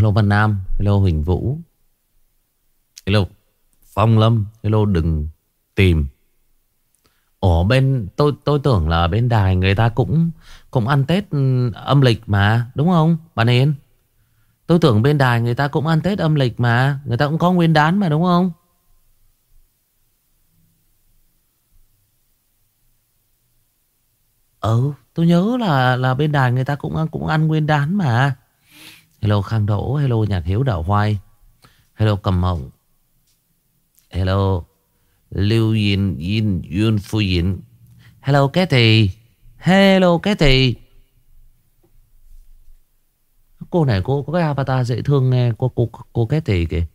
Hello Văn Nam Hello Huỳnh Vũ Hello Phong Lâm Hello đừng tìm ở bên tôi tôi tưởng là bên đài người ta cũng cũng ăn Tết ừ, âm lịch mà đúng không bạn Yên? Tôi tưởng bên đài người ta cũng ăn Tết âm lịch mà người ta cũng có nguyên đán mà đúng không? Ừ, tôi nhớ là là bên đài người ta cũng cũng ăn nguyên đán mà. Hello Khang Đỗ, hello Nhạc Hiếu Đào Hoai, Hello Cầm Mộng. Hello Lưu Yin Yin Yun Phu Yin. Hello Ketty. Hello Ketty. Cô này cô có cái avatar dễ thương nghe cô cô cô Ketty kìa.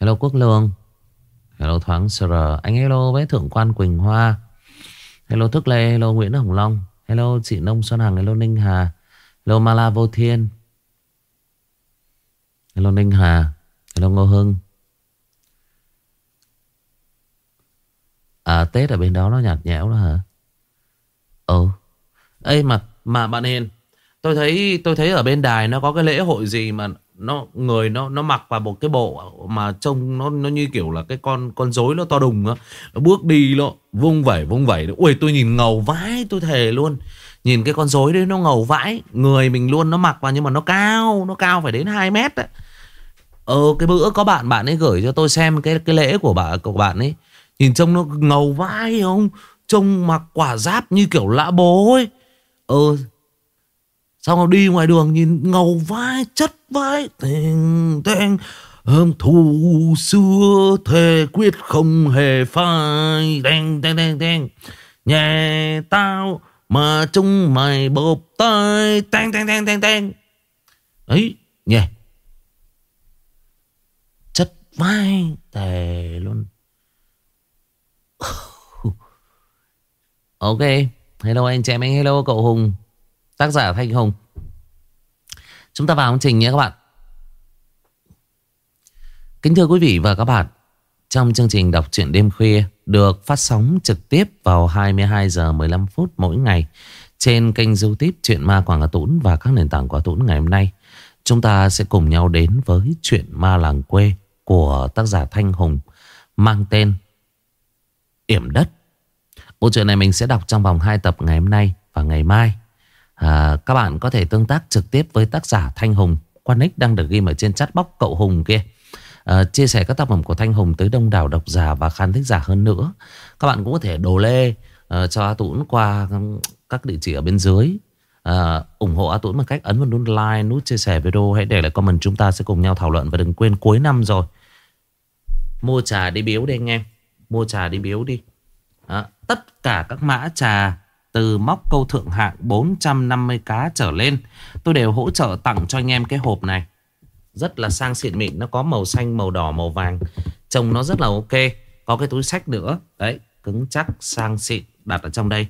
Hello Quốc Lương. Hello Thoáng Sr. Anh hello với Thượng quan Quỳnh Hoa. Hello Thức Lê, hello Nguyễn Hồng Long. Hello chị Nông Xuân Hằng, hello Ninh Hà. Hello Mala Vô Thiên. Hello Ninh Hà. Hello Ngô Hưng. À Tết ở bên đó nó nhạt nhẽo đó hả? Ừ. Ê mà mà bạn Hiền, tôi thấy tôi thấy ở bên đài nó có cái lễ hội gì mà nó người nó nó mặc vào một cái bộ mà trông nó nó như kiểu là cái con con rối nó to đùng á nó bước đi nó vung vẩy vung vẩy ui tôi nhìn ngầu vãi tôi thề luôn nhìn cái con rối đấy, nó ngầu vãi. Người mình luôn, nó mặc vào nhưng mà nó cao nó cao phải đến 2 mét đấy ờ cái bữa có bạn bạn ấy gửi cho tôi xem cái cái lễ của bạn của bạn ấy. Nhìn trông nó ngầu vãi, không? Trông mặc quả giáp như kiểu lã bố ấy. Ờ Xong rồi đi ngoài đường nhìn ngầu vai chất vai Tèn tèn Hôm thù xưa thề quyết không hề phai. Đen đen đen đen Nhẹ tao mà chúng mày bộp tay. Tang tang tang tang tang. Ấy nhẹ Chất vai thề luôn. Ok, Hello anh chị em, anh hello cậu Hùng. Tác giả Thanh Hùng Chúng ta vào chương trình nhé các bạn. Kính thưa quý vị và các bạn trong chương trình đọc truyện đêm khuya Được phát sóng trực tiếp vào 22 giờ 15 phút mỗi ngày Trên kênh youtube truyện Ma Quảng Hà Tũng Và các nền tảng Quảng Tũng ngày hôm nay. Chúng ta sẽ cùng nhau đến với truyện Ma Làng Quê Của tác giả Thanh Hùng Mang tên Yểm Đất. Bộ truyện này mình sẽ đọc trong vòng 2 tập ngày hôm nay và ngày mai. À, Các bạn có thể tương tác trực tiếp với tác giả Thanh Hùng. Qua nick đang được ghi ở trên chat box cậu Hùng kia. Ờ, chia sẻ các tác phẩm của Thanh Hùng tới đông đảo độc giả và khán thính giả hơn nữa. Các bạn cũng có thể đồ lê uh, cho A tuấn qua các địa chỉ ở bên dưới. Uh, ủng hộ A tuấn bằng cách ấn vào nút like, nút chia sẻ video Hãy để lại comment chúng ta sẽ cùng nhau thảo luận Và đừng quên cuối năm rồi. Mua trà đi biếu đi anh em. Mua trà đi biếu đi. À, Tất cả các mã trà từ móc câu thượng hạng 450 cá trở lên Tôi đều hỗ trợ tặng cho anh em cái hộp này. Rất là sang xịn mịn Nó có màu xanh, màu đỏ, màu vàng. Trông nó rất là ok. Có cái túi sách nữa. Đấy, cứng chắc, sang xịn Đặt ở trong đây.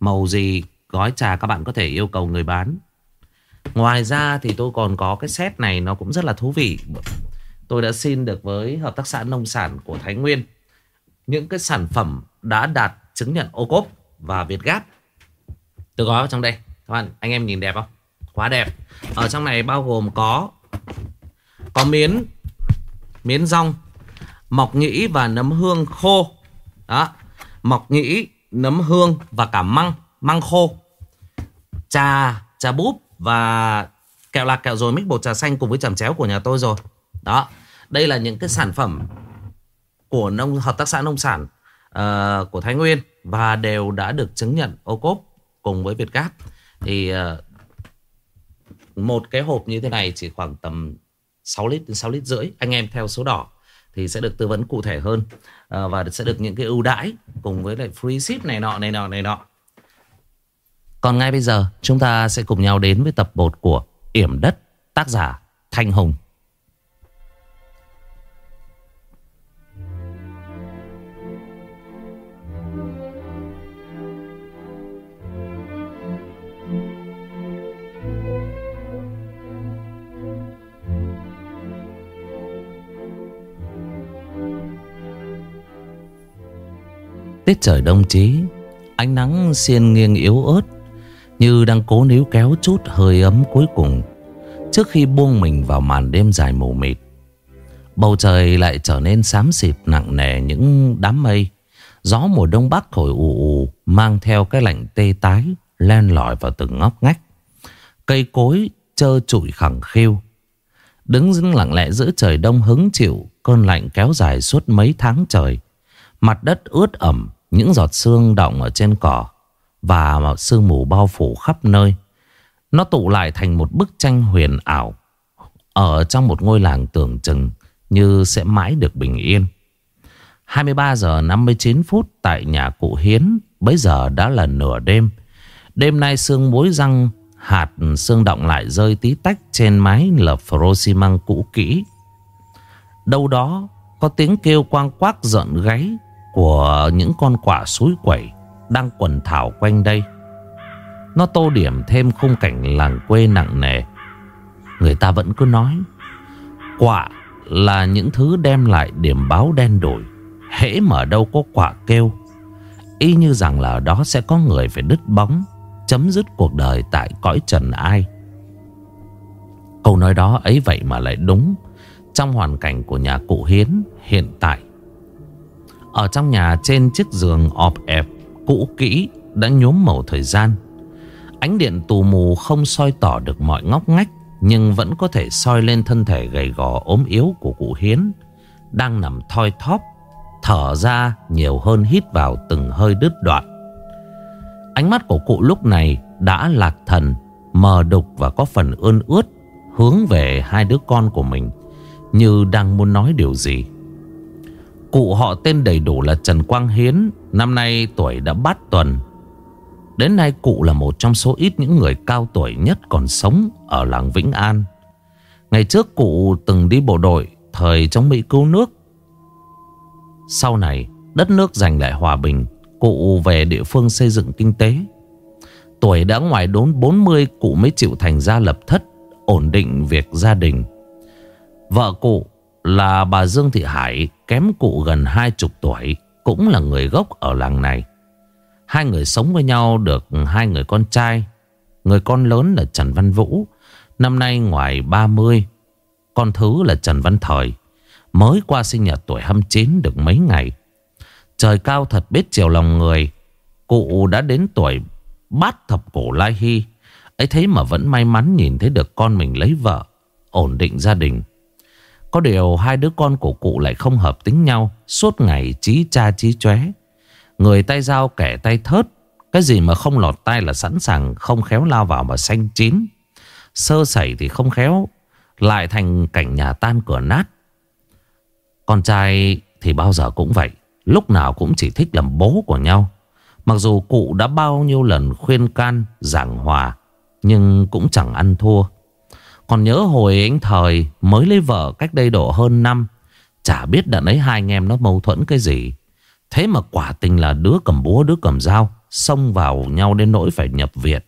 Màu gì gói trà các bạn có thể yêu cầu người bán. Ngoài ra thì tôi còn có cái set này Nó cũng rất là thú vị. Tôi đã xin được với Hợp tác xã Nông sản của Thái Nguyên. Những cái sản phẩm đã đạt chứng nhận ô cốp và Việt Gáp. Tôi gói vào trong đây. Các bạn anh em nhìn đẹp không? Quá đẹp. Ở trong này bao gồm có có miến Miến rong Mọc nhĩ và nấm hương khô. Đó Mọc nhĩ, nấm hương và cả măng Măng khô. Trà, trà búp và kẹo lạc kẹo rồi mix bột trà xanh cùng với chẩm chéo của nhà tôi rồi. Đó Đây là những cái sản phẩm của nông hợp tác xã nông sản uh, của Thái Nguyên và đều đã được chứng nhận ô cốp cùng với Việt Gáp. Thì uh, một cái hộp như thế này chỉ khoảng tầm 6 lít đến 6 lít rưỡi. Anh em theo số đỏ thì sẽ được tư vấn cụ thể hơn à, và sẽ được những cái ưu đãi cùng với lại free ship này nọ này nọ này nọ. Còn ngay bây giờ, chúng ta sẽ cùng nhau đến với tập 1 của Yểm Đất tác giả Thanh Hùng. Tiết trời đông chí, Ánh nắng xiên nghiêng yếu ớt, Như đang cố níu kéo chút hơi ấm cuối cùng, Trước khi buông mình vào màn đêm dài mù mịt. Bầu trời lại trở nên xám xịt nặng nề những đám mây, Gió mùa đông bắc thổi ù ù, Mang theo cái lạnh tê tái, Len lỏi vào từng ngóc ngách. Cây cối trơ trụi khẳng khiu, Đứng dưng lặng lẽ giữa trời đông hứng chịu Cơn lạnh kéo dài suốt mấy tháng trời. Mặt đất ướt ẩm, Những giọt sương động ở trên cỏ Và sương mù bao phủ khắp nơi. Nó tụ lại thành một bức tranh huyền ảo Ở trong một ngôi làng tưởng chừng Như sẽ mãi được bình yên. 23 giờ 59 phút tại nhà cụ Hiến Bây giờ đã là nửa đêm. Đêm nay sương muối răng, Hạt sương động lại rơi tí tách Trên mái lợp phô xi măng cũ kỹ. Đâu đó có tiếng kêu quang quác giận gáy của những con quả suối quẩy Đang quần thảo quanh đây. Nó tô điểm thêm khung cảnh làng quê nặng nề. Người ta vẫn cứ nói, Quả là những thứ đem lại điểm báo đen đổi, Hễ mở đâu có quả kêu. Y như rằng là đó sẽ có người phải đứt bóng, Chấm dứt cuộc đời tại cõi trần ai. Câu nói đó ấy vậy mà lại đúng. Trong hoàn cảnh của nhà cụ Hiến hiện tại ở trong nhà trên chiếc giường ọp ẹp, Cũ kỹ, đã nhuốm màu thời gian. Ánh điện tù mù không soi tỏ được mọi ngóc ngách, Nhưng vẫn có thể soi lên thân thể gầy gò ốm yếu của cụ Hiến, Đang nằm thoi thóp, Thở ra nhiều hơn hít vào từng hơi đứt đoạn. Ánh mắt của cụ lúc này đã lạc thần, Mờ đục và có phần ươn ướt Hướng về hai đứa con của mình, Như đang muốn nói điều gì. Cụ họ tên đầy đủ là Trần Quang Hiến, Năm nay tuổi đã bát tuần. Đến nay cụ là một trong số ít những người cao tuổi nhất còn sống ở làng Vĩnh An. Ngày trước cụ từng đi bộ đội, Thời chống Mỹ cứu nước. Sau này, đất nước giành lại hòa bình, Cụ về địa phương xây dựng kinh tế. Tuổi đã ngoài đốn 40 Cụ mới chịu thành ra lập thất, Ổn định việc gia đình. Vợ cụ là bà Dương Thị Hải, Kém cụ gần hai chục tuổi, Cũng là người gốc ở làng này. Hai người sống với nhau được hai người con trai. Người con lớn là Trần Văn Vũ, Năm nay ngoài 30 Con thứ là Trần Văn Thời, Mới qua sinh nhật tuổi 29 được mấy ngày. Trời cao thật biết chiều lòng người, Cụ đã đến tuổi bát thập cổ lai hy ấy thế mà vẫn may mắn nhìn thấy được con mình lấy vợ, Ổn định gia đình. Có điều hai đứa con của cụ lại không hợp tính nhau, Suốt ngày chí cha chí chóe. Người tay dao kẻ tay thớt, Cái gì mà không lọt tay là sẵn sàng Không khéo lao vào mà xanh chín. Sơ sẩy thì không khéo, Lại thành cảnh nhà tan cửa nát. Con trai thì bao giờ cũng vậy, Lúc nào cũng chỉ thích làm bố của nhau. Mặc dù cụ đã bao nhiêu lần khuyên can, Giảng hòa, Nhưng cũng chẳng ăn thua. Còn nhớ hồi anh thời Mới lấy vợ cách đây độ hơn năm, Chả biết đợt ấy hai anh em nó mâu thuẫn cái gì. Thế mà quả tình là đứa cầm búa, đứa cầm dao, Xông vào nhau đến nỗi phải nhập viện.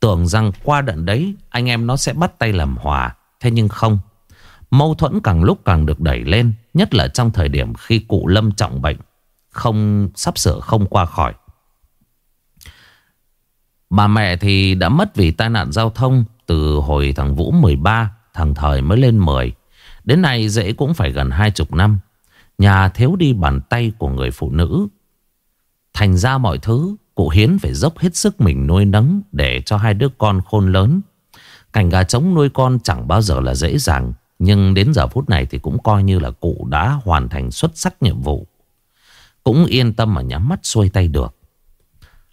Tưởng rằng qua đợt đấy, Anh em nó sẽ bắt tay làm hòa. Thế nhưng không. Mâu thuẫn càng lúc càng được đẩy lên, Nhất là trong thời điểm khi cụ lâm trọng bệnh, Không, sắp sửa không qua khỏi. Bà mẹ thì đã mất vì tai nạn giao thông từ hồi thằng Vũ 13 Thằng Thời mới lên 10 Đến nay dễ cũng phải gần hai chục năm Nhà thiếu đi bàn tay của người phụ nữ Thành ra mọi thứ, Cụ Hiến phải dốc hết sức mình nuôi nấng Để cho hai đứa con khôn lớn Cảnh gà trống nuôi con chẳng bao giờ là dễ dàng, nhưng đến giờ phút này thì cũng coi như là cụ đã hoàn thành xuất sắc nhiệm vụ. Cũng yên tâm mà nhắm mắt xuôi tay được.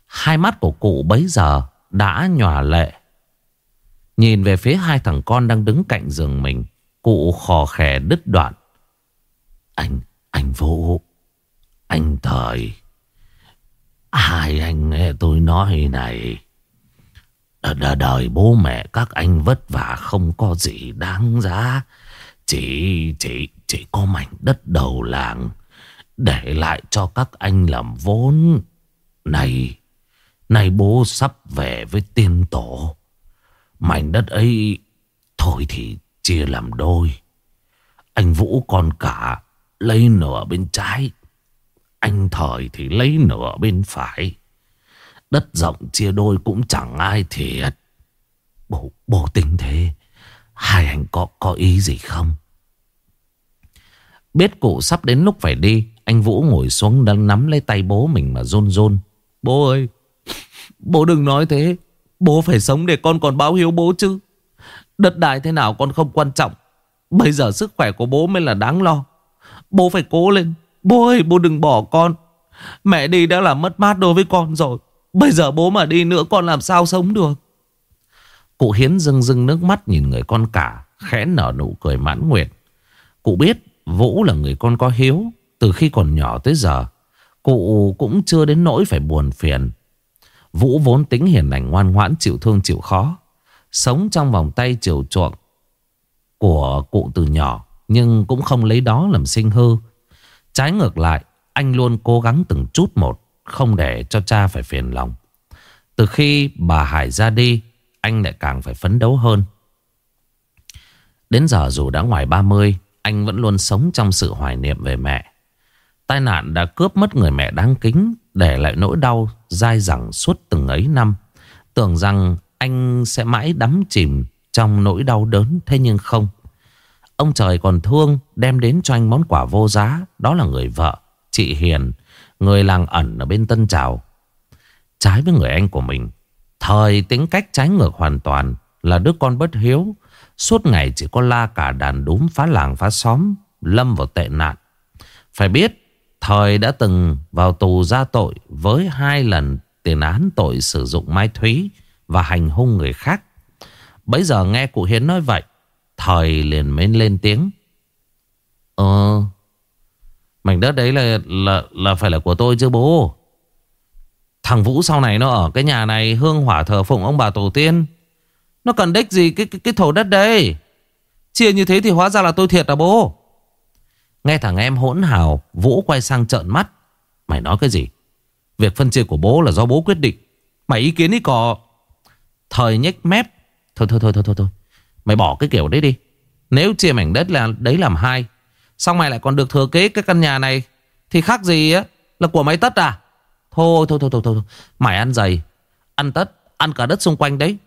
Hai mắt của cụ bấy giờ đã nhòa lệ. Nhìn về phía hai thằng con đang đứng cạnh giường mình. Cụ khò khè đứt đoạn. Anh, anh Vũ, anh Thời. Hai anh nghe tôi nói này. Đời, đời bố mẹ các anh vất vả không có gì đáng giá. Chỉ, chỉ, chỉ có mảnh đất đầu làng để lại cho các anh làm vốn. Này, này bố sắp về với tiên tổ. Mảnh đất ấy thôi thì chia làm đôi. Anh Vũ còn cả lấy nửa bên trái. Anh Thời thì lấy nửa bên phải. Đất rộng chia đôi cũng chẳng ai thiệt. Bố, bố tính thế. Hai anh có có ý gì không Biết cụ sắp đến lúc phải đi Anh Vũ ngồi xuống đang nắm lấy tay bố mình mà rôn rôn Bố ơi Bố đừng nói thế Bố phải sống để con còn báo hiếu bố chứ. Đất đai thế nào con không quan trọng. Bây giờ sức khỏe của bố mới là đáng lo. Bố phải cố lên. Bố ơi, bố đừng bỏ con. Mẹ đi đã là mất mát đối với con rồi. Bây giờ bố mà đi nữa con làm sao sống được? Cụ Hiến rưng rưng nước mắt nhìn người con cả, Khẽ nở nụ cười mãn nguyện. Cụ biết Vũ là người con có hiếu Từ khi còn nhỏ tới giờ. Cụ cũng chưa đến nỗi phải buồn phiền. Vũ vốn tính hiền lành, ngoan ngoãn, chịu thương, chịu khó. Sống trong vòng tay chiều chuộng Của cụ từ nhỏ, Nhưng cũng không lấy đó làm sinh hư. Trái ngược lại, Anh luôn cố gắng từng chút một, Không để cho cha phải phiền lòng. Từ khi bà Hải ra đi, Anh lại càng phải phấn đấu hơn. Đến giờ dù đã ngoài 30 Anh vẫn luôn sống trong sự hoài niệm về mẹ. Tai nạn đã cướp mất người mẹ đáng kính để lại nỗi đau dai dẳng suốt từng ấy năm. Tưởng rằng anh sẽ mãi đắm chìm trong nỗi đau đớn Thế nhưng không. Ông trời còn thương đem đến cho anh món quà vô giá, Đó là người vợ, Chị Hiền, Người làng ẩn ở bên Tân Trào. Trái với người anh của mình, Thời tính cách trái ngược hoàn toàn Là đứa con bất hiếu. Suốt ngày chỉ có la cả đàn đúm phá làng phá xóm, Lâm vào tệ nạn. Phải biết Thời đã từng vào tù ra tội Với hai lần tiền án tội sử dụng mai thúy Và hành hung người khác. Bây giờ nghe cụ Hiến nói vậy Thời liền mới lên tiếng. Ờ Mảnh đất đấy là là là phải là của tôi chứ bố. Thằng Vũ sau này nó ở cái nhà này Hương hỏa thờ phụng ông bà tổ tiên. Nó cần đích gì cái, cái, cái thổ đất đấy Chia như thế thì hóa ra là tôi thiệt à bố? Nghe thằng em hỗn hào Vũ quay sang trợn mắt. Mày nói cái gì? Việc phân chia của bố là do bố quyết định. Mày ý kiến ý cò. Thời nhếch mép. Thôi thôi thôi thôi thôi thôi. Mày bỏ cái kiểu đấy đi. Nếu chia mảnh đất là đấy làm hai, Xong mày lại còn được thừa kế cái căn nhà này, Thì khác gì á? Là của mày tất à? Thôi thôi thôi thôi thôi Mày ăn dày Ăn tất, Ăn cả đất xung quanh đấy.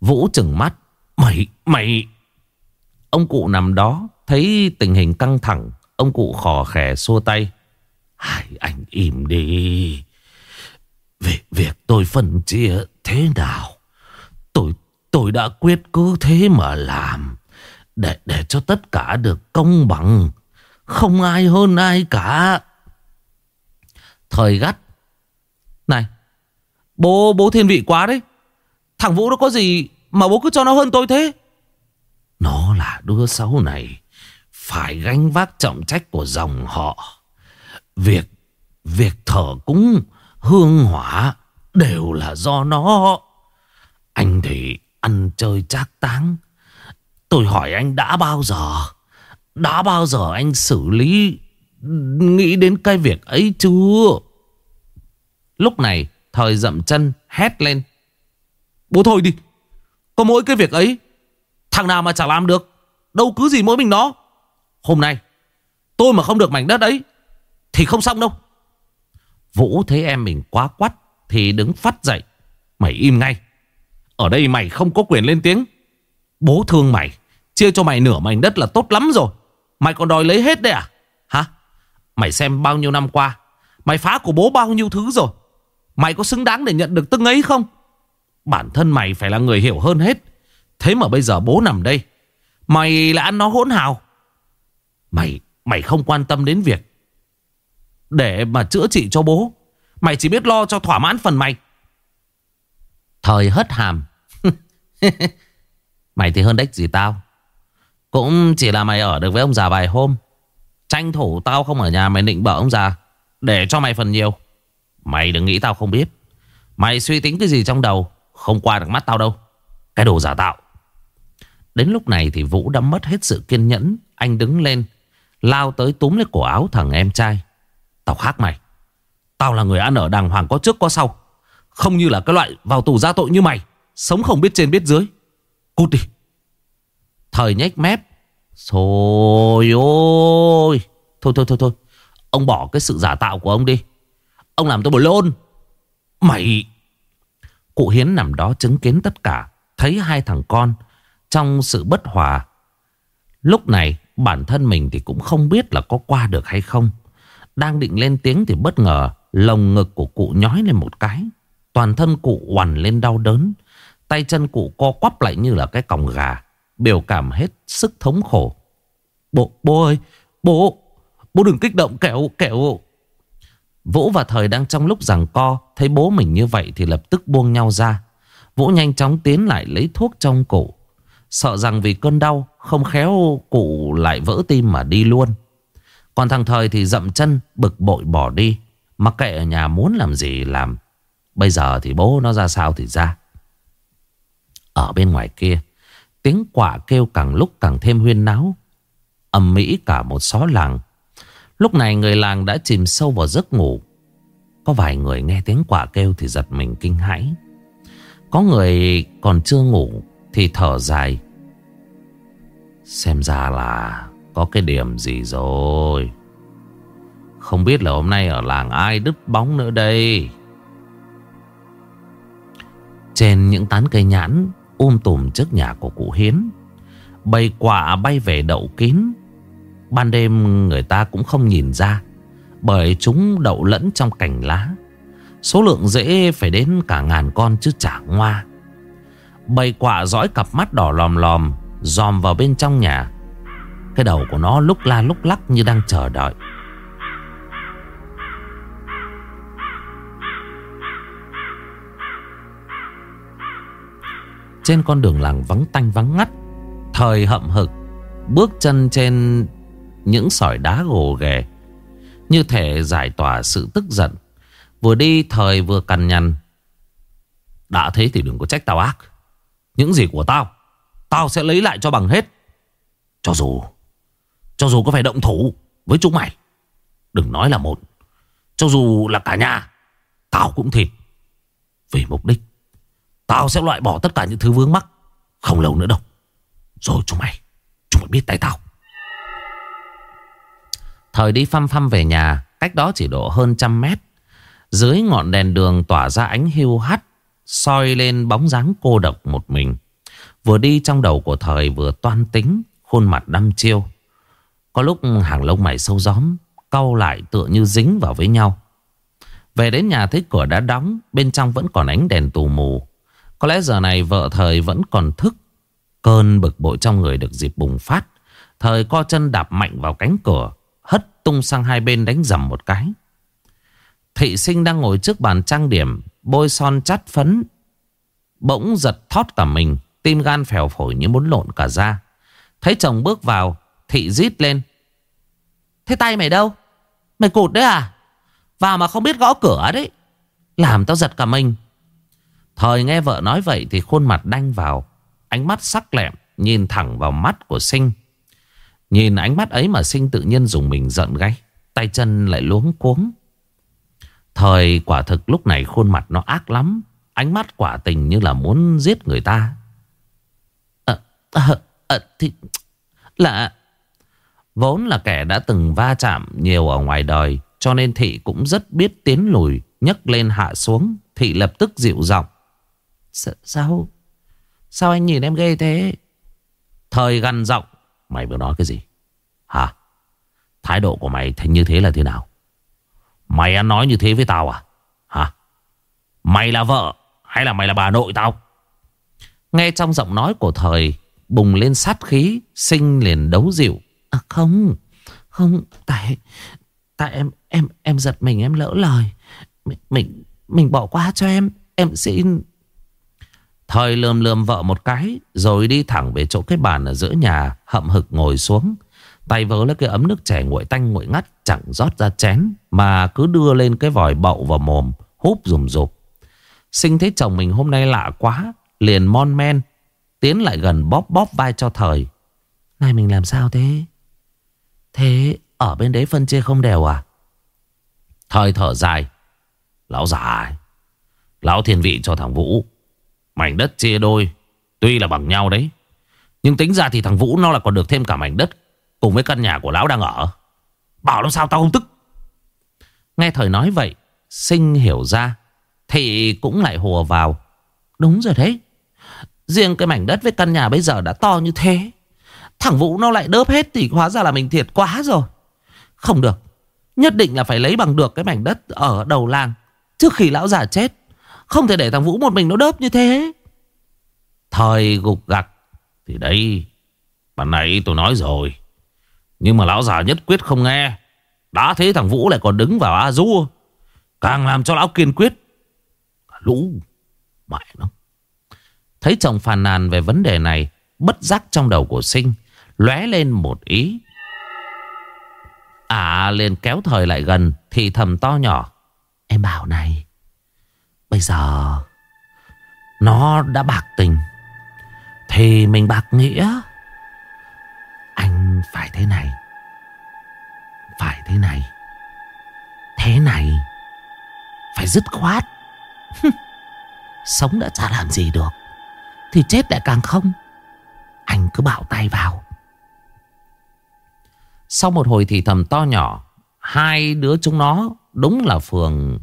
Vũ chừng mắt. Mày Mày. Ông cụ nằm đó Thấy tình hình căng thẳng Ông cụ khò khè xua tay. Hai anh im đi. Việc, việc tôi phân chia thế nào? Tôi tôi đã quyết cứ thế mà làm. Để để cho tất cả được công bằng. Không ai hơn ai cả. Thời gắt. Này Bố bố thiên vị quá đấy. Thằng Vũ nó có gì Mà bố cứ cho nó hơn tôi thế? Nó là đứa xấu này. Phải gánh vác trọng trách của dòng họ. Việc Việc thờ cúng, Hương hỏa Đều là do nó. Anh thì ăn chơi trác táng. Tôi hỏi anh đã bao giờ? Đã bao giờ anh xử lý, Nghĩ đến cái việc ấy chưa? Lúc này, Thời dậm chân, hét lên. Bố thôi đi. Có mỗi cái việc ấy, Thằng nào mà chẳng làm được, Đâu cứ gì mỗi mình nó. Hôm nay, Tôi mà không được mảnh đất ấy, Thì không xong đâu. Vũ thấy em mình quá quắt, Thì đứng phát dậy. Mày im ngay. Ở đây mày không có quyền lên tiếng. Bố thương mày, Chia cho mày nửa mảnh đất là tốt lắm rồi. Mày còn đòi lấy hết đấy à? Hả? Mày xem bao nhiêu năm qua, Mày phá của bố bao nhiêu thứ rồi. Mày có xứng đáng để nhận được từng ấy không? Bản thân mày phải là người hiểu hơn hết. Thế mà bây giờ bố nằm đây, Mày là ăn nó hỗn hào. Mày Mày không quan tâm đến việc Để mà chữa trị cho bố. Mày chỉ biết lo cho thỏa mãn phần mày. Thời hất hàm. Mày thì hơn đếch gì tao. Cũng chỉ là mày ở được với ông già vài hôm. Tranh thủ tao không ở nhà mày định bợ ông già, Để cho mày phần nhiều. Mày đừng nghĩ tao không biết. Mày suy tính cái gì trong đầu, Không qua được mắt tao đâu. Cái đồ giả tạo. Đến lúc này thì Vũ đã mất hết sự kiên nhẫn, Anh đứng lên Lao tới túm lấy cổ áo thằng em trai. Tao khác mày. Tao là người ăn ở đàng hoàng có trước có sau. Không như là cái loại vào tù ra tội như mày. Sống không biết trên biết dưới. Cút đi. Thời nhếch mép. Thôi ôi. Thôi thôi thôi thôi. Ông bỏ cái sự giả tạo của ông đi. Ông làm tôi bồi lôn. Mày. Cụ Hiến nằm đó chứng kiến tất cả. Thấy hai thằng con Trong sự bất hòa. Lúc này bản thân mình thì cũng không biết là có qua được hay không. Đang định lên tiếng thì bất ngờ Lồng ngực của cụ nhói lên một cái. Toàn thân cụ oằn lên đau đớn. Tay chân cụ co quắp lại như là cái còng gà Biểu cảm hết sức thống khổ. Bố, bố ơi Bố, bố đừng kích động kẹo, kẹo Vũ và Thời đang trong lúc giằng co Thấy bố mình như vậy thì lập tức buông nhau ra. Vũ nhanh chóng tiến lại lấy thuốc trong cụ Sợ rằng vì cơn đau Không khéo cụ lại vỡ tim mà đi luôn. Còn thằng Thời thì dậm chân Bực bội bỏ đi. Mặc kệ ở nhà muốn làm gì làm. Bây giờ thì bố nó ra sao thì ra. Ở bên ngoài kia, Tiếng quạ kêu càng lúc càng thêm huyên náo. Ầm mỹ cả một xó làng. Lúc này người làng đã chìm sâu vào giấc ngủ. Có vài người nghe tiếng quả kêu thì giật mình kinh hãi. Có người còn chưa ngủ thì thở dài. Xem ra là có cái điểm gì rồi. Không biết là hôm nay ở làng ai đứt bóng nữa đây. Trên những tán cây nhãn um tùm trước nhà của cụ Hiến, Bầy quả bay về đậu kín. Ban đêm người ta cũng không nhìn ra, Bởi chúng đậu lẫn trong cành lá. Số lượng dễ phải đến cả ngàn con chứ chả ngoa. Bầy quạ dõi cặp mắt đỏ lòm lòm, Dòm vào bên trong nhà. Cái đầu của nó lúc la lúc lắc như đang chờ đợi. Trên con đường làng vắng tanh vắng ngắt, Thời hậm hực, Bước chân trên những sỏi đá gồ ghề, Như thể giải tỏa sự tức giận. Vừa đi thời vừa cằn nhằn. Đã thế thì đừng có trách tao ác. Những gì của tao Tao sẽ lấy lại cho bằng hết. Cho dù Cho dù có phải động thủ với chúng mày, Đừng nói là một, Cho dù là cả nhà, Tao cũng thịt. Vì mục đích, Tao sẽ loại bỏ tất cả những thứ vướng mắc, Không lâu nữa đâu. Rồi chúng mày Chúng mày biết tay tao. Thời đi phăm phăm về nhà, Cách đó chỉ độ hơn trăm mét. Dưới ngọn đèn đường tỏa ra ánh hưu hắt soi lên bóng dáng cô độc một mình. Vừa đi trong đầu của thời vừa toan tính, Khuôn mặt đăm chiêu. Có lúc hàng lông mày sâu gióm, Cau lại tựa như dính vào với nhau. Về đến nhà thấy cửa đã đóng, Bên trong vẫn còn ánh đèn tù mù. Có lẽ giờ này vợ thời vẫn còn thức, Cơn bực bội trong người được dịp bùng phát. Thời co chân đạp mạnh vào cánh cửa, Hất tung sang hai bên đánh dầm một cái. Thị sinh đang ngồi trước bàn trang điểm Bôi son chắt phấn. Bỗng giật thót cả mình, Tim gan phèo phổi như muốn lộn cả ra Thấy chồng bước vào, Thị rít lên. Thế tay mày đâu? Mày cụt đấy à? Vào mà không biết gõ cửa đấy. Làm tao giật cả mình. Thời nghe vợ nói vậy thì khuôn mặt đanh vào, Ánh mắt sắc lẹm Nhìn thẳng vào mắt của sinh. Nhìn ánh mắt ấy mà sinh tự nhiên dùng mình giận gáy, Tay chân lại luống cuống. Thời quả thực lúc này khuôn mặt nó ác lắm Ánh mắt quả tình như là muốn giết người ta. Ờ, à, à, thì là Vốn là kẻ đã từng va chạm nhiều ở ngoài đời Cho nên Thị cũng rất biết tiến lùi nhấc lên hạ xuống Thị lập tức dịu giọng. Sao? Sao anh nhìn em ghê thế? Thời gằn giọng. Mày vừa nói cái gì? Hả? Thái độ của mày thành như thế là thế nào? Mày ăn nói như thế với tao à? Hả? Mày là vợ Hay là mày là bà nội tao? Nghe trong giọng nói của thời Bùng lên sát khí Sinh liền đấu dịu. À, Không Không Tại Tại em em em giật mình em lỡ lời. Mình mình, mình bỏ qua cho em Em xin. Thời lườm lườm vợ một cái Rồi đi thẳng về chỗ cái bàn ở giữa nhà Hậm hực ngồi xuống. Tay vớ lấy cái ấm nước chè nguội tanh nguội ngắt Chẳng rót ra chén, Mà cứ đưa lên cái vòi bậu vào mồm, Húp rùm rụp. Sinh thấy chồng mình hôm nay lạ quá, Liền mon men, Tiến lại gần bóp bóp vai cho thời. Này mình làm sao thế? Thế ở bên đấy phân chia không đều à? Thời thở dài. Lão già Lão thiên vị cho thằng Vũ. Mảnh đất chia đôi, Tuy là bằng nhau đấy, Nhưng tính ra thì thằng Vũ nó là còn được thêm cả mảnh đất Cùng với căn nhà của lão đang ở. Bảo làm sao tao không tức? Nghe thời nói vậy, Sinh hiểu ra, Thì cũng lại hùa vào. Đúng rồi đấy. Riêng cái mảnh đất với căn nhà bây giờ đã to như thế, Thằng Vũ nó lại đớp hết Thì hóa ra là mình thiệt quá rồi. Không được. Nhất định là phải lấy bằng được cái mảnh đất Ở đầu làng Trước khi lão già chết. Không thể để thằng Vũ một mình nó đớp như thế. Thời gục gặt Thì đây Bạn nãy tôi nói rồi. Nhưng mà lão già nhất quyết không nghe. Đã thế thằng Vũ lại còn đứng vào A Du Càng làm cho lão kiên quyết. Lũ, Mẹ nó. Thấy chồng phàn nàn về vấn đề này, Bất giác trong đầu của sinh lóe lên một ý. À liền kéo thời lại gần, Thì thầm to nhỏ. Em bảo này, Bây giờ Nó đã bạc tình. Thì mình bạc nghĩa. Dứt khoát. Sống đã chả làm gì được, Thì chết lại càng không. Anh cứ bảo tay vào. Sau một hồi thì thầm to nhỏ, Hai đứa chúng nó Đúng là phường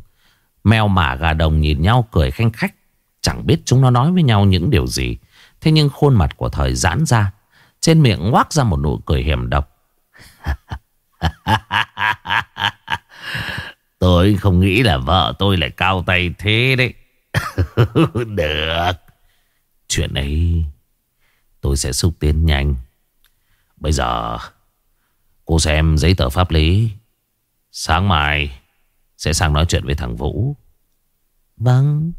Mèo mả gà đồng nhìn nhau cười khanh khách, Chẳng biết chúng nó nói với nhau những điều gì. Thế nhưng khuôn mặt của thời giãn ra, Trên miệng ngoác ra một nụ cười hiểm độc. Tôi không nghĩ là vợ tôi lại cao tay thế đấy. Được. Chuyện ấy, Tôi sẽ xúc tiến nhanh. Bây giờ, Cô xem giấy tờ pháp lý. Sáng mai, Sẽ sang nói chuyện với thằng Vũ. Vâng.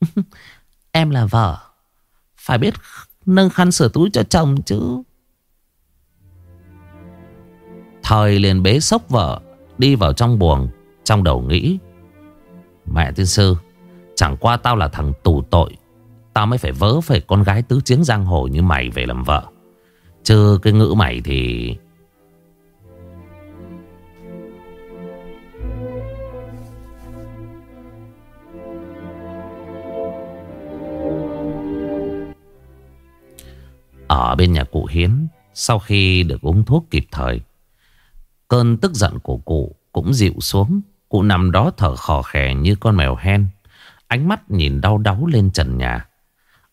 Em là vợ. Phải biết nâng khăn sửa túi cho chồng chứ. Thời liền bế sốc vợ, Đi vào trong buồng. Trong đầu nghĩ, Mẹ tiên sư, Chẳng qua tao là thằng tù tội, Tao mới phải vớ phải con gái tứ chiến giang hồ như mày về làm vợ. Chứ cái ngữ mày thì Ở bên nhà cụ Hiến, Sau khi được uống thuốc kịp thời, Cơn tức giận của cụ cũng dịu xuống. Cụ nằm đó thở khò khè như con mèo hen. Ánh mắt nhìn đau đáu lên trần nhà.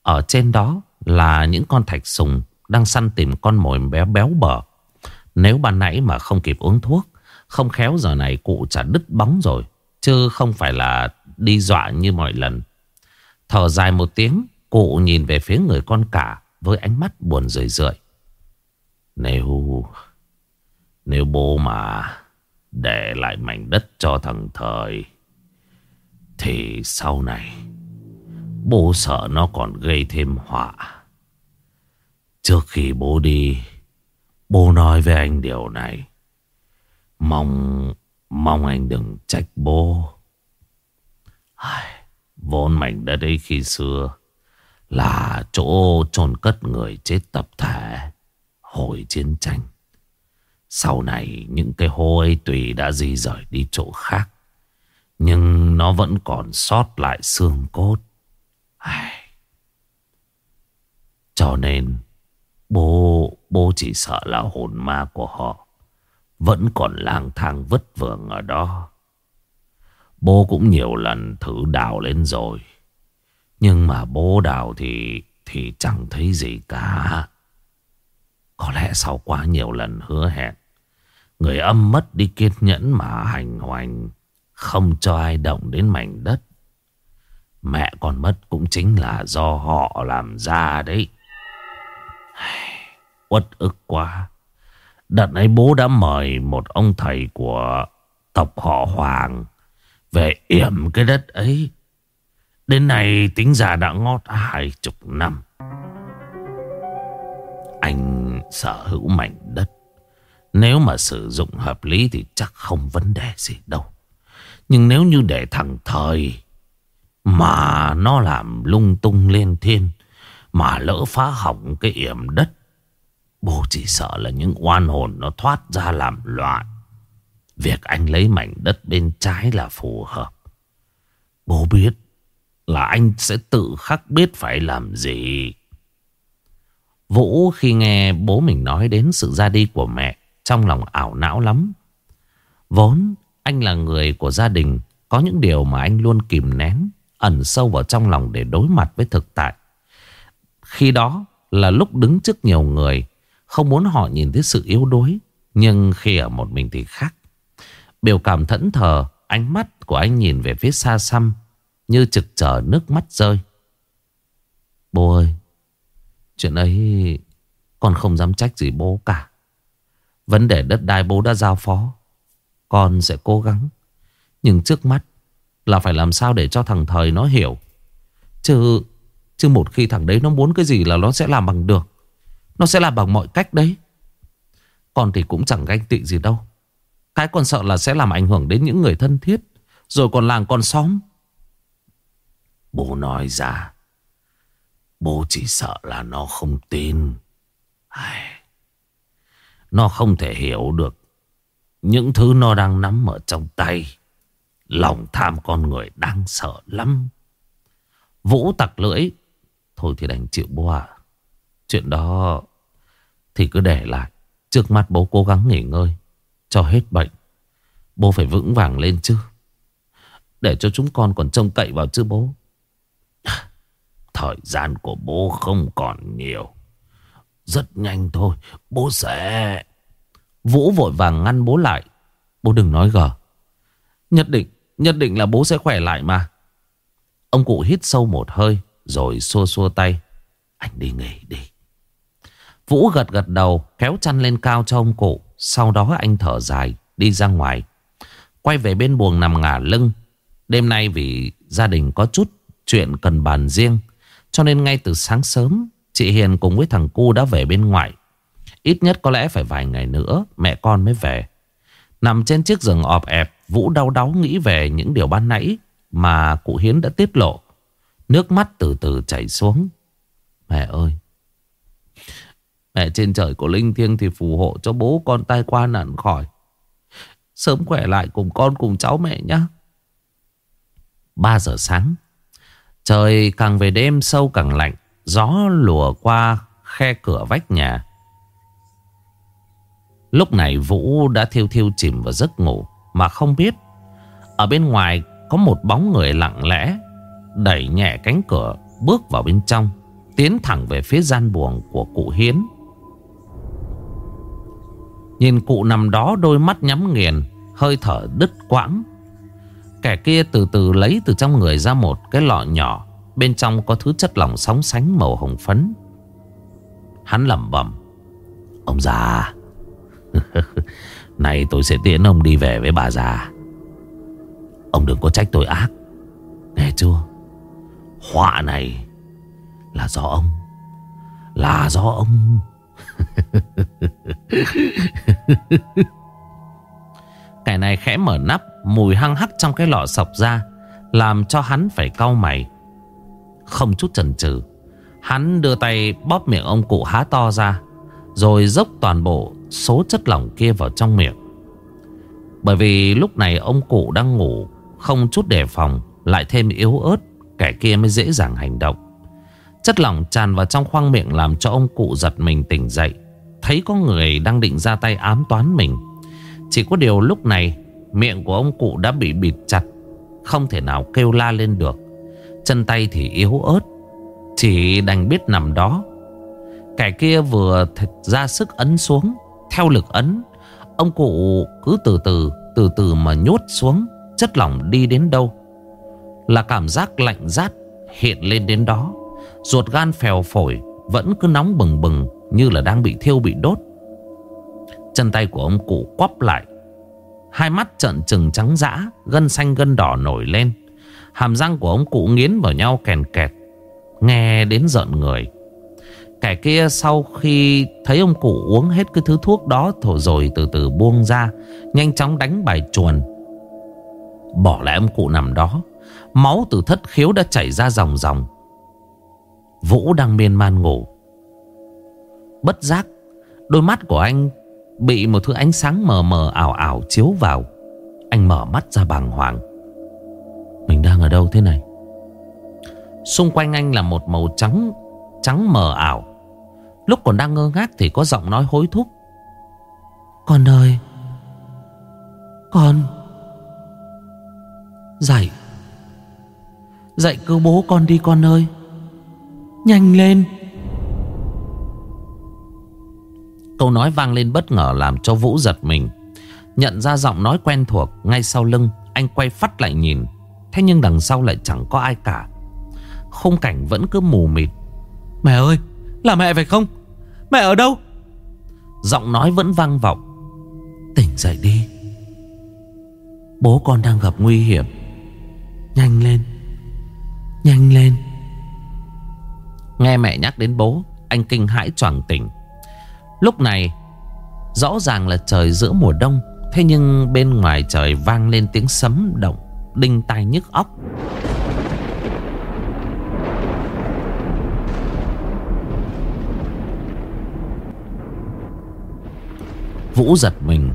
Ở trên đó là những con thạch sùng Đang săn tìm con mồi béo béo bở. Nếu ban nãy mà không kịp uống thuốc, Không khéo giờ này cụ chả đứt bóng rồi, Chứ không phải là đi dọa như mọi lần. Thở dài một tiếng, Cụ nhìn về phía người con cả Với ánh mắt buồn rười rượi. Nếu Nếu bố mà để lại mảnh đất cho thằng thời. Thì sau này Bố sợ nó còn gây thêm họa. Trước khi bố đi Bố nói với anh điều này. Mong Mong anh đừng trách bố. Ai, Vốn mảnh đất ấy khi xưa Là chỗ chôn cất người chết tập thể Hồi chiến tranh. Sau này, những cái hố ấy tùy đã di rời đi chỗ khác. Nhưng nó vẫn còn sót lại xương cốt. Ai... Cho nên, Bố Bố chỉ sợ là hồn ma của họ Vẫn còn lang thang vất vưởng ở đó. Bố cũng nhiều lần thử đào lên rồi. Nhưng mà bố đào thì Thì chẳng thấy gì cả lẽ sau quá nhiều lần hứa hẹn. Người âm mất đi kiên nhẫn mà hành hoành, Không cho ai động đến mảnh đất. Mẹ con mất cũng chính là do họ làm ra đấy. Uất ức quá. Đợt ấy bố đã mời một ông thầy của tộc họ Hoàng Về yểm cái đất ấy. Đến nay tính già đã ngót hai chục năm. Anh sở hữu mảnh đất Nếu mà sử dụng hợp lý thì chắc không vấn đề gì đâu Nhưng nếu như để thằng thời, Mà nó làm lung tung lên thiên, Mà lỡ phá hỏng cái yểm đất, Bố chỉ sợ là những oan hồn nó thoát ra làm loạn. Việc anh lấy mảnh đất bên trái là phù hợp. Bố biết là anh sẽ tự khắc biết phải làm gì. Vũ khi nghe bố mình nói đến sự ra đi của mẹ, trong lòng ảo não lắm. Vốn anh là người của gia đình, có những điều mà anh luôn kìm nén, ẩn sâu vào trong lòng để đối mặt với thực tại. khi đó là lúc đứng trước nhiều người Không muốn họ nhìn thấy sự yếu đuối Nhưng khi ở một mình thì khác Biểu cảm thẫn thờ Ánh mắt của anh nhìn về phía xa xăm Như trực chờ nước mắt rơi Bố ơi Chuyện ấy Con không dám trách gì bố cả. Vấn đề đất đai bố đã giao phó, Con sẽ cố gắng. Nhưng trước mắt Là phải làm sao để cho thằng thời nó hiểu. Chứ Chứ một khi thằng đấy nó muốn cái gì là nó sẽ làm bằng được. Nó sẽ làm bằng mọi cách đấy. Con thì cũng chẳng ganh tị gì đâu. Cái con sợ là sẽ làm ảnh hưởng đến những người thân thiết, Rồi còn làng con xóm. Bố nói ra Bố chỉ sợ là nó không tin. Nó không thể hiểu được Những thứ nó đang nắm ở trong tay. Lòng tham con người đang sợ lắm. Vũ tặc lưỡi. Thôi thì đành chịu bố à, Chuyện đó Thì cứ để lại. Trước mắt bố cố gắng nghỉ ngơi Cho hết bệnh. Bố phải vững vàng lên chứ. Để cho chúng con còn trông cậy vào chứ bố. Thời gian của bố không còn nhiều. Rất nhanh thôi, Bố sẽ Vũ vội vàng ngăn bố lại. Bố đừng nói gờ. Nhất định Nhất định là bố sẽ khỏe lại mà. Ông cụ hít sâu một hơi, Rồi xua xua tay. Anh đi nghỉ đi. Vũ gật gật đầu, Kéo chăn lên cao cho ông cụ. Sau đó anh thở dài, Đi ra ngoài. Quay về bên buồng nằm ngả lưng. Đêm nay vì gia đình có chút chuyện cần bàn riêng cho nên ngay từ sáng sớm, Chị Hiền cùng với thằng cu đã về bên ngoài Ít nhất có lẽ phải vài ngày nữa, Mẹ con mới về. Nằm trên chiếc giường ọp ẹp, Vũ đau đáu nghĩ về những điều ban nãy Mà cụ Hiến đã tiết lộ. Nước mắt từ từ chảy xuống. Mẹ ơi! Mẹ trên trời của Linh Thiêng thì phù hộ cho bố con tai qua nạn khỏi. Sớm khỏe lại cùng con cùng cháu mẹ nhé 3 giờ sáng Trời càng về đêm sâu càng lạnh, Gió lùa qua khe cửa vách nhà. Lúc này Vũ đã thiêu thiêu chìm vào giấc ngủ Mà không biết. Ở bên ngoài có một bóng người lặng lẽ, Đẩy nhẹ cánh cửa, Bước vào bên trong, Tiến thẳng về phía gian buồng của cụ Hiến. Nhìn cụ nằm đó, đôi mắt nhắm nghiền, Hơi thở đứt quãng. Kẻ kia từ từ lấy từ trong người ra một cái lọ nhỏ. Bên trong có thứ chất lỏng sóng sánh màu hồng phấn. Hắn lẩm bẩm, Ông già Này tôi sẽ tiễn ông đi về với bà già. Ông đừng có trách tôi ác. Nghe chưa? Họa này Là do ông. Là do ông. Cái này khẽ mở nắp, Mùi hăng hắc trong cái lọ sọc ra, Làm cho hắn phải cau mày. Không chút chần chừ, Hắn đưa tay bóp miệng ông cụ há to ra, Rồi dốc toàn bộ số chất lỏng kia vào trong miệng. Bởi vì lúc này ông cụ đang ngủ, Không chút đề phòng, Lại thêm yếu ớt, Kẻ kia mới dễ dàng hành động. Chất lỏng tràn vào trong khoang miệng Làm cho ông cụ giật mình tỉnh dậy, Thấy có người đang định ra tay ám toán mình. Chỉ có điều lúc này, Miệng của ông cụ đã bị bịt chặt, Không thể nào kêu la lên được. Chân tay thì yếu ớt, Chỉ đành biết nằm đó. Kẻ kia vừa thật ra sức ấn xuống, Theo lực ấn, Ông cụ cứ từ từ Từ từ mà nhốt xuống, Chất lỏng đi đến đâu. Là cảm giác lạnh rát Hiện lên đến đó, Ruột gan phèo phổi Vẫn cứ nóng bừng bừng Như là đang bị thiêu, bị đốt. Chân tay của ông cụ quắp lại. Hai mắt trợn trừng trắng dã, Gân xanh gân đỏ nổi lên. Hàm răng của ông cụ nghiến vào nhau kèn kẹt, Nghe đến giận người. Kẻ kia sau khi thấy ông cụ uống hết cái thứ thuốc đó Thổ rồi từ từ buông ra, Nhanh chóng đánh bài chuồn. Bỏ lại ông cụ nằm đó, Máu từ thất khiếu đã chảy ra dòng dòng. Vũ đang miên man ngủ. Bất giác, Đôi mắt của anh Bị một thứ ánh sáng mờ mờ ảo ảo chiếu vào. Anh mở mắt ra bàng hoàng. Mình đang ở đâu thế này? Xung quanh anh là một màu trắng Trắng mờ ảo. Lúc còn đang ngơ ngác thì có giọng nói hối thúc. Con ơi! Con! Dậy! Dậy cứu bố con đi con ơi! Nhanh lên! Câu nói vang lên bất ngờ làm cho Vũ giật mình. Nhận ra giọng nói quen thuộc ngay sau lưng Anh quay phát lại nhìn. Thế nhưng đằng sau lại chẳng có ai cả. Khung cảnh vẫn cứ mù mịt. Mẹ ơi là mẹ phải không? Mẹ ở đâu? Giọng nói vẫn vang vọng. Tỉnh dậy đi. Bố con đang gặp nguy hiểm. Nhanh lên. Nhanh lên. Nghe mẹ nhắc đến bố Anh kinh hãi choàng tỉnh Lúc này, Rõ ràng là trời giữa mùa đông, Thế nhưng bên ngoài trời vang lên tiếng sấm động, Đinh tai nhức óc. Vũ giật mình,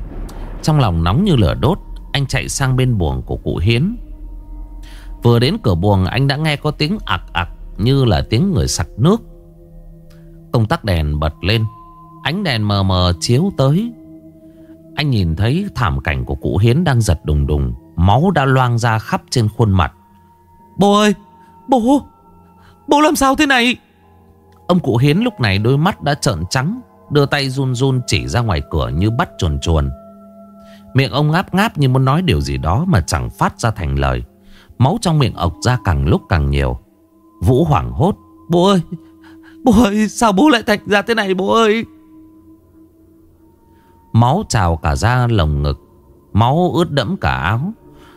Trong lòng nóng như lửa đốt, Anh chạy sang bên buồng của cụ Hiến. Vừa đến cửa buồng, anh đã nghe có tiếng ạc ạc Như là tiếng người sặc nước. Công tắc đèn bật lên. Ánh đèn mờ mờ chiếu tới. Anh nhìn thấy thảm cảnh của cụ Hiến đang giật đùng đùng. Máu đã loang ra khắp trên khuôn mặt. Bố ơi, Bố Bố làm sao thế này? Ông cụ Hiến lúc này đôi mắt đã trợn trắng, Đưa tay run run chỉ ra ngoài cửa như bắt chuồn chuồn. Miệng ông ngáp ngáp như muốn nói điều gì đó Mà chẳng phát ra thành lời. Máu trong miệng ộc ra càng lúc càng nhiều. Vũ hoảng hốt, Bố ơi Bố ơi, sao bố lại thành ra thế này bố ơi? Máu trào cả ra lồng ngực. Máu ướt đẫm cả áo.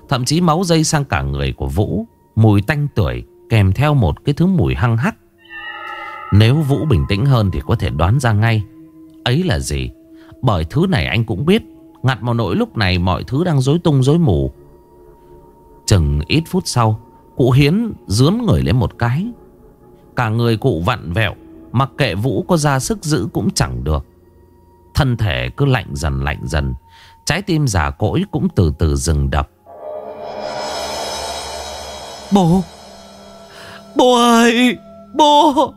Thậm chí máu dây sang cả người của Vũ. Mùi tanh tuổi Kèm theo một cái thứ mùi hăng hắc. Nếu Vũ bình tĩnh hơn Thì có thể đoán ra ngay. Ấy là gì? Bởi thứ này anh cũng biết. Ngặt vào nỗi lúc này mọi thứ đang rối tung rối mù. Chừng ít phút sau, Cụ Hiến dướn người lên một cái. Cả người cụ vặn vẹo, Mặc kệ Vũ có ra sức giữ cũng chẳng được. Thân thể cứ lạnh dần lạnh dần. Trái tim giả cỗi cũng từ từ dừng đập. Bố! Bố ơi! Bố!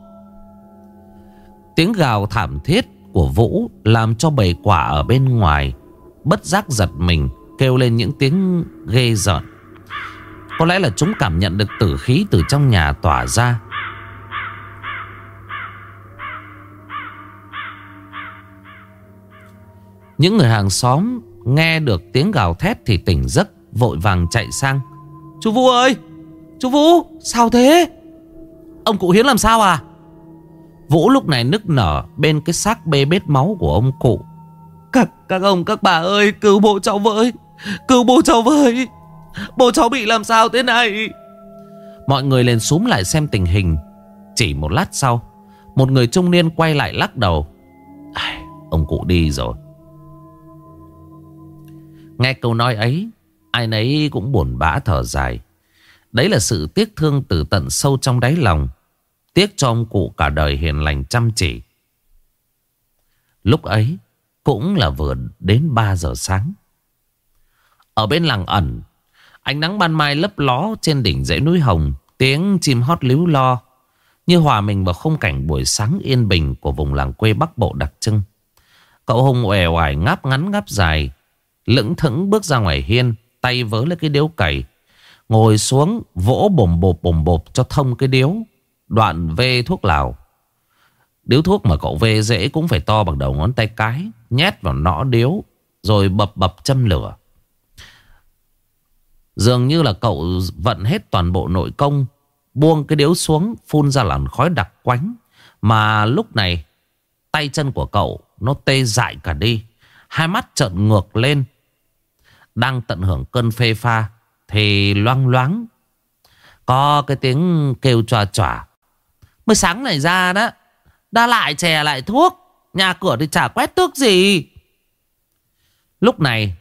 Tiếng gào thảm thiết của Vũ Làm cho bầy quả ở bên ngoài Bất giác giật mình Kêu lên những tiếng ghê rợn. Có lẽ là chúng cảm nhận được tử khí Từ trong nhà tỏa ra Những người hàng xóm nghe được tiếng gào thét thì tỉnh giấc Vội vàng chạy sang. Chú Vũ ơi! Chú Vũ sao thế? Ông cụ Hiến làm sao à? Vũ lúc này nức nở bên cái xác bê bết máu của ông cụ. Các, các ông các bà ơi cứu bố cháu với Cứu bố cháu với. Bố cháu bị làm sao thế này? Mọi người lên xuống lại xem tình hình. Chỉ một lát sau Một người trung niên quay lại lắc đầu. Ông cụ đi rồi. Nghe câu nói ấy, Ai nấy cũng buồn bã thở dài. Đấy là sự tiếc thương từ tận sâu trong đáy lòng, Tiếc cho ông cụ cả đời hiền lành chăm chỉ. Lúc ấy, Cũng là vừa đến 3 giờ sáng. Ở bên làng ẩn, Ánh nắng ban mai lấp ló trên đỉnh dãy núi hồng, Tiếng chim hót líu lo, Như hòa mình vào khung cảnh buổi sáng yên bình Của vùng làng quê Bắc Bộ đặc trưng. Cậu Hùng uể oải ngáp ngắn ngáp dài Lững thững bước ra ngoài hiên, Tay vớ lấy cái điếu cày. Ngồi xuống, vỗ bồm bộp bồm bộp cho thông cái điếu. Đoạn vê thuốc lào. Điếu thuốc mà cậu vê dễ cũng phải to bằng đầu ngón tay cái, Nhét vào nõ điếu, Rồi bập bập châm lửa. Dường như là cậu vận hết toàn bộ nội công, Buông cái điếu xuống, Phun ra làn khói đặc quánh. Mà lúc này, Tay chân của cậu nó tê dại cả đi. Hai mắt trợn ngược lên đang tận hưởng cơn phê pha, Thì loang loáng, Có cái tiếng kêu tròa tròa Mới sáng này ra đó, Đã lại chè lại thuốc, Nhà cửa thì chả quét tước gì. Lúc này,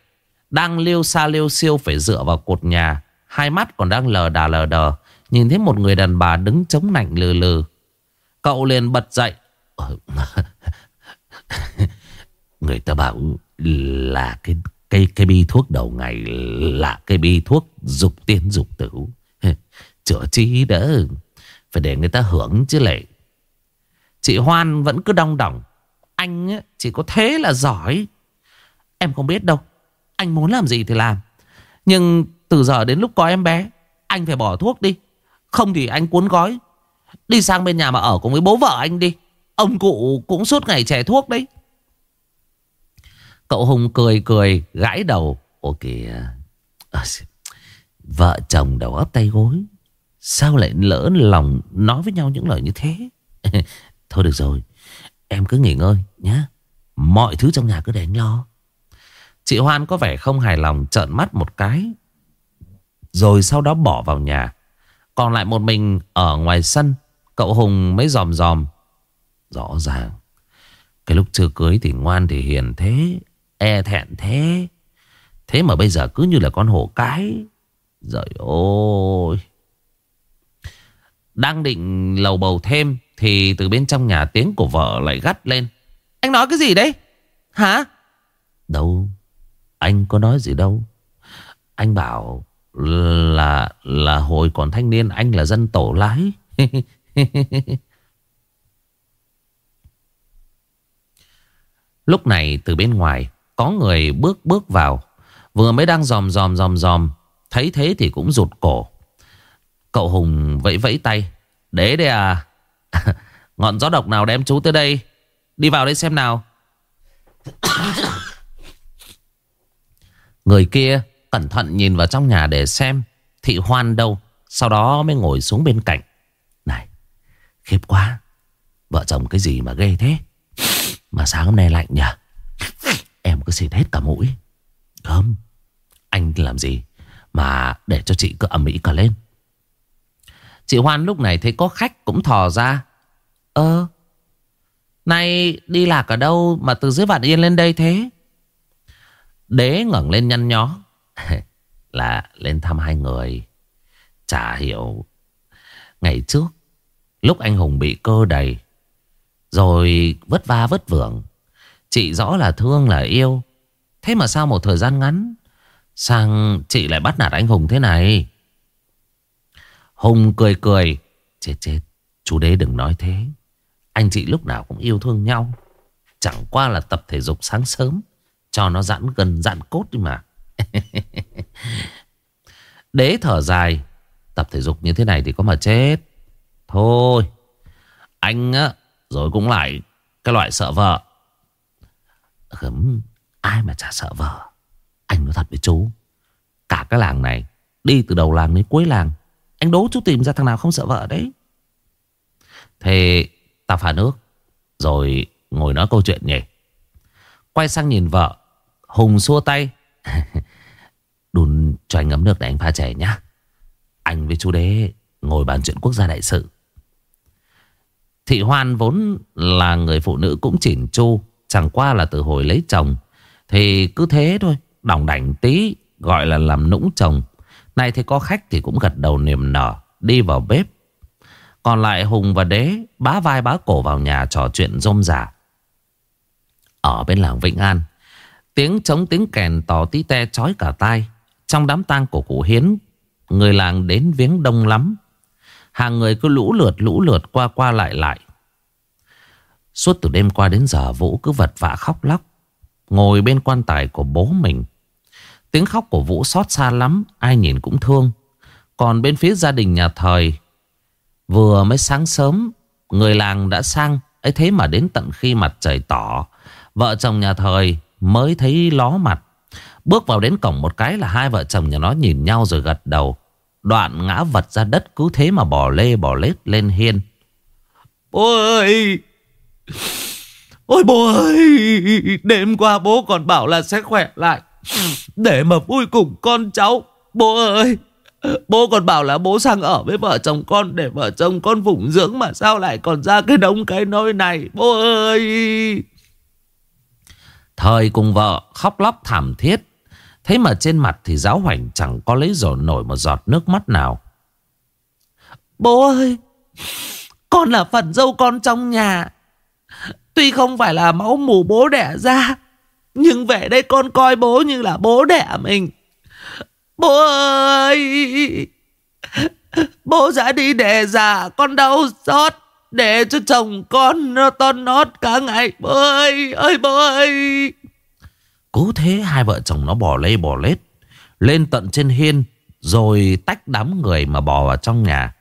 Đang liêu xa liêu siêu phải dựa vào cột nhà, Hai mắt còn đang lờ đà lờ đờ, Nhìn thấy một người đàn bà đứng chống nạnh lừ lừ. Cậu liền bật dậy. Ờ, người ta bảo là cái cái cái bi thuốc đầu ngày là cái bi thuốc dục tiên dục tử. Chữa chi đỡ. Phải để người ta hưởng chứ lệ. Chị Hoan vẫn cứ đong đỏng. Anh chỉ có thế là giỏi. Em không biết đâu. Anh muốn làm gì thì làm. Nhưng từ giờ đến lúc có em bé, anh phải bỏ thuốc đi. Không thì anh cuốn gói. Đi sang bên nhà mà ở cùng với bố vợ anh đi. Ông cụ cũng suốt ngày chè thuốc đấy. Cậu Hùng cười cười, gãi đầu. Ồ kìa. Ờ, vợ chồng đầu ấp tay gối. Sao lại lỡ lòng nói với nhau những lời như thế? Thôi được rồi. Em cứ nghỉ ngơi nhé Mọi thứ trong nhà cứ để anh lo. Chị Hoan có vẻ không hài lòng, trợn mắt một cái. Rồi sau đó bỏ vào nhà. Còn lại một mình ở ngoài sân, Cậu Hùng mới dòm dòm. Rõ ràng, Cái lúc chưa cưới thì ngoan thì hiền thế. E thẹn thế. Thế mà bây giờ cứ như là con hổ cái. Rồi ôi. Đang định lầu bầu thêm Thì từ bên trong nhà tiếng của vợ lại gắt lên. Anh nói cái gì đấy? Hả? Đâu, Anh có nói gì đâu. Anh bảo là là hồi còn thanh niên anh là dân tổ lái. Lúc này từ bên ngoài có người bước bước vào. Vừa mới đang dòm dòm dòm dòm, Thấy thế thì cũng rụt cổ. Cậu Hùng vẫy vẫy tay. Đế đây à. Ngọn gió độc nào đem chú tới đây? Đi vào đây xem nào. Người kia cẩn thận nhìn vào trong nhà để xem Thị Hoan đâu, Sau đó mới ngồi xuống bên cạnh. Này, khiếp quá. Vợ chồng cái gì mà ghê thế? Mà sáng hôm nay lạnh nhỉ cứ xịt hết cả mũi. Không, Anh làm gì Mà để cho chị cứ ẩm mỹ cả lên? Chị Hoan lúc này thấy có khách cũng thò ra. Ơ Này đi lạc ở đâu Mà từ dưới vạn yên lên đây thế? Đế ngẩng lên nhăn nhó. Là lên thăm hai người. Chả hiểu. Ngày trước, Lúc anh Hùng bị cơ đầy, Rồi vất va vất vưởng Chị rõ là thương, là yêu. Thế mà sao một thời gian ngắn, Sang chị lại bắt nạt anh Hùng thế này. Hùng cười cười, Chết chết, Chú đế đừng nói thế. Anh chị lúc nào cũng yêu thương nhau. Chẳng qua là tập thể dục sáng sớm, Cho nó giãn gần, giãn cốt đi mà. Đế thở dài, Tập thể dục như thế này thì có mà chết. Thôi, Anh á, Rồi cũng lại Cái loại sợ vợ. Khấm Ai mà chả sợ vợ? Anh nói thật với chú. Cả cái làng này, Đi từ đầu làng đến cuối làng, Anh đố chú tìm ra thằng nào không sợ vợ đấy. Thế ta pha nước, Rồi ngồi nói câu chuyện nhỉ. Quay sang nhìn vợ, Hùng xua tay. Đun cho anh ngấm nước để anh pha chè nhá. Anh với chú đế Ngồi bàn chuyện quốc gia đại sự. Thị Hoan vốn là người phụ nữ cũng chỉn chu Chẳng qua là từ hồi lấy chồng. Thì cứ thế thôi, Đỏng đảnh tí, Gọi là làm nũng chồng. Này thì có khách thì cũng gật đầu niềm nở, Đi vào bếp. Còn lại Hùng và Đế Bá vai bá cổ vào nhà trò chuyện rôm rả. Ở bên làng Vĩnh An, Tiếng trống tiếng kèn tỏ tí te chói cả tai. Trong đám tang của cụ Hiến, Người làng đến viếng đông lắm. Hàng người cứ lũ lượt lũ lượt qua qua lại lại. Suốt từ đêm qua đến giờ Vũ cứ vật vã khóc lóc. Ngồi bên quan tài của bố mình. Tiếng khóc của Vũ xót xa lắm, Ai nhìn cũng thương. Còn bên phía gia đình nhà thời Vừa mới sáng sớm, Người làng đã sang, ấy thế mà đến tận khi mặt trời tỏ. Vợ chồng nhà thời mới thấy ló mặt. Bước vào đến cổng một cái là hai vợ chồng nhà nó nhìn nhau rồi gật đầu. Đoạn ngã vật ra đất cứ thế mà bỏ lê bỏ lết lên hiên. Ôi! ơi Ôi bố ơi, Đêm qua bố còn bảo là sẽ khỏe lại. Để mà vui cùng con cháu, Bố ơi. Bố còn bảo là bố sang ở với vợ chồng con Để vợ chồng con phụng dưỡng Mà sao lại còn ra cái đống cái nôi này, Bố ơi. Thời cùng vợ khóc lóc thảm thiết. Thế mà trên mặt thì giáo hoành chẳng có lấy rồi nổi một giọt nước mắt nào. Bố ơi, Con là phần dâu con trong nhà. Tuy không phải là máu mù bố đẻ ra, Nhưng về đây con coi bố như là bố đẻ mình. Bố ơi! Bố sẽ đi để già, con đau xót. Để cho chồng con nó ton nót cả ngày. Bố ơi ơi bố ơi! Cố thế hai vợ chồng nó bỏ lê bỏ lết, Lên tận trên hiên, Rồi tách đám người mà bò vào trong nhà.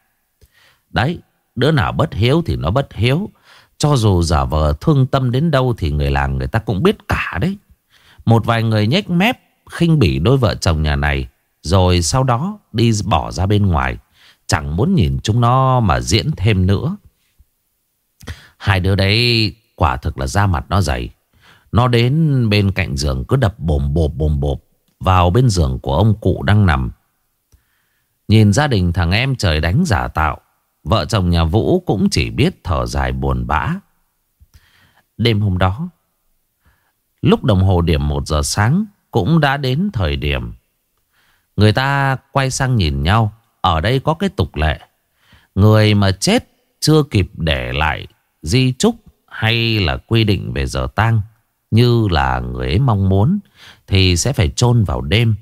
Đấy, Đứa nào bất hiếu thì nó bất hiếu. Cho dù giả vờ thương tâm đến đâu Thì người làng người ta cũng biết cả đấy. Một vài người nhếch mép, khinh bỉ đôi vợ chồng nhà này, Rồi sau đó đi bỏ ra bên ngoài. Chẳng muốn nhìn chúng nó mà diễn thêm nữa. Hai đứa đấy quả thực là da mặt nó dày. Nó đến bên cạnh giường cứ đập bồm bộp bồm bộp Vào bên giường của ông cụ đang nằm. Nhìn gia đình thằng em trời đánh giả tạo Vợ chồng nhà Vũ cũng chỉ biết thở dài buồn bã Đêm hôm đó, Lúc đồng hồ điểm 1 giờ sáng Cũng đã đến thời điểm Người ta quay sang nhìn nhau, Ở đây có cái tục lệ, Người mà chết chưa kịp để lại di trúc hay là quy định về giờ tang như là người ấy mong muốn thì sẽ phải chôn vào đêm.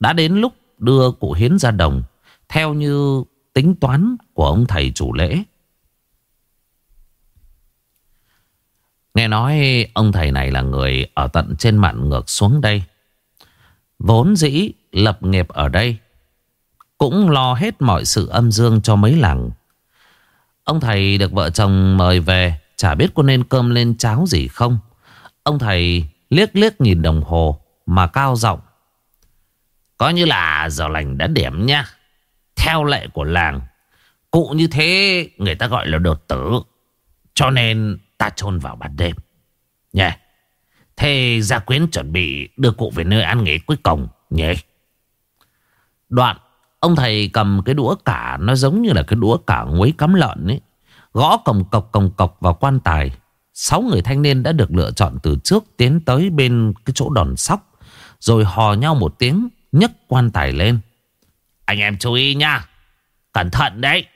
Đã đến lúc đưa cụ Hiến ra đồng, theo như tính toán của ông thầy chủ lễ. Nghe nói ông thầy này là người ở tận trên mạn ngược xuống đây. Vốn dĩ lập nghiệp ở đây. Cũng lo hết mọi sự âm dương cho mấy làng. Ông thầy được vợ chồng mời về. Chả biết có nên cơm lên cháo gì không. Ông thầy liếc liếc nhìn đồng hồ mà cao giọng. có như là giờ lành đã điểm nha. Theo lệ của làng. Cụ như thế người ta gọi là đột tử. Cho nên ta chôn vào ban đêm. Nhé. Yeah. Thế gia quyến chuẩn bị đưa cụ về nơi an nghỉ cuối cùng nhỉ? Đoạn, ông thầy cầm cái đũa cả, nó giống như là cái đũa cả nguấy cắm lợn ấy. Gõ cồng cọc cồng cọc vào quan tài. Sáu người thanh niên đã được lựa chọn từ trước tiến tới bên cái chỗ đòn sóc. Rồi hò nhau một tiếng, nhấc quan tài lên. Anh em chú ý nha, cẩn thận đấy.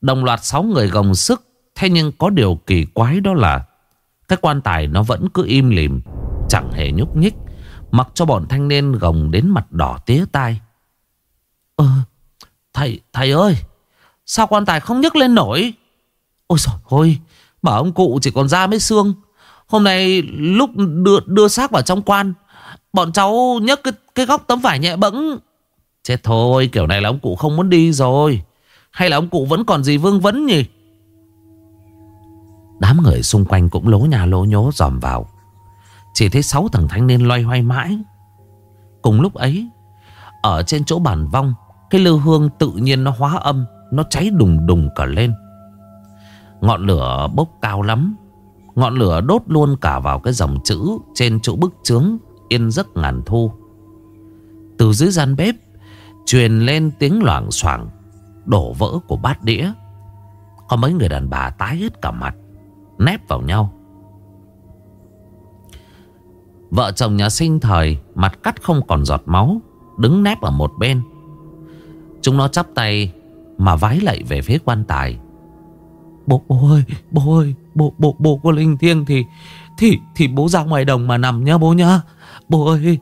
Đồng loạt sáu người gồng sức, thế nhưng có điều kỳ quái đó là cái quan tài nó vẫn cứ im lìm Chẳng hề nhúc nhích Mặc cho bọn thanh niên gồng đến mặt đỏ tía tai. Ờ Thầy, thầy ơi Sao quan tài không nhấc lên nổi? Ôi trời ơi Mà ông cụ chỉ còn da mấy xương. Hôm nay lúc đưa, đưa xác vào trong quan Bọn cháu nhấc cái, cái góc tấm vải nhẹ bẫng. Chết thôi, kiểu này là ông cụ không muốn đi rồi. Hay là ông cụ vẫn còn gì vương vấn nhỉ? Đám người xung quanh cũng lố nhà lố nhố dòm vào. Chỉ thấy sáu thằng thanh niên loay hoay mãi. Cùng lúc ấy, Ở trên chỗ bàn vong, Cái lư hương tự nhiên nó hóa âm, Nó cháy đùng đùng cả lên. Ngọn lửa bốc cao lắm. Ngọn lửa đốt luôn cả vào cái dòng chữ Trên chỗ bức chướng Yên giấc ngàn thu. Từ dưới gian bếp Truyền lên tiếng loảng xoảng Đổ vỡ của bát đĩa. Có mấy người đàn bà tái hết cả mặt Nép vào nhau. Vợ chồng nhà sinh thời Mặt cắt không còn giọt máu Đứng nép ở một bên. Chúng nó chắp tay Mà vái lạy về phía quan tài. Bố, bố ơi Bố ơi Bố, bố, bố có linh thiêng thì Thì thì bố ra ngoài đồng mà nằm nhá bố nhá. Bố ơi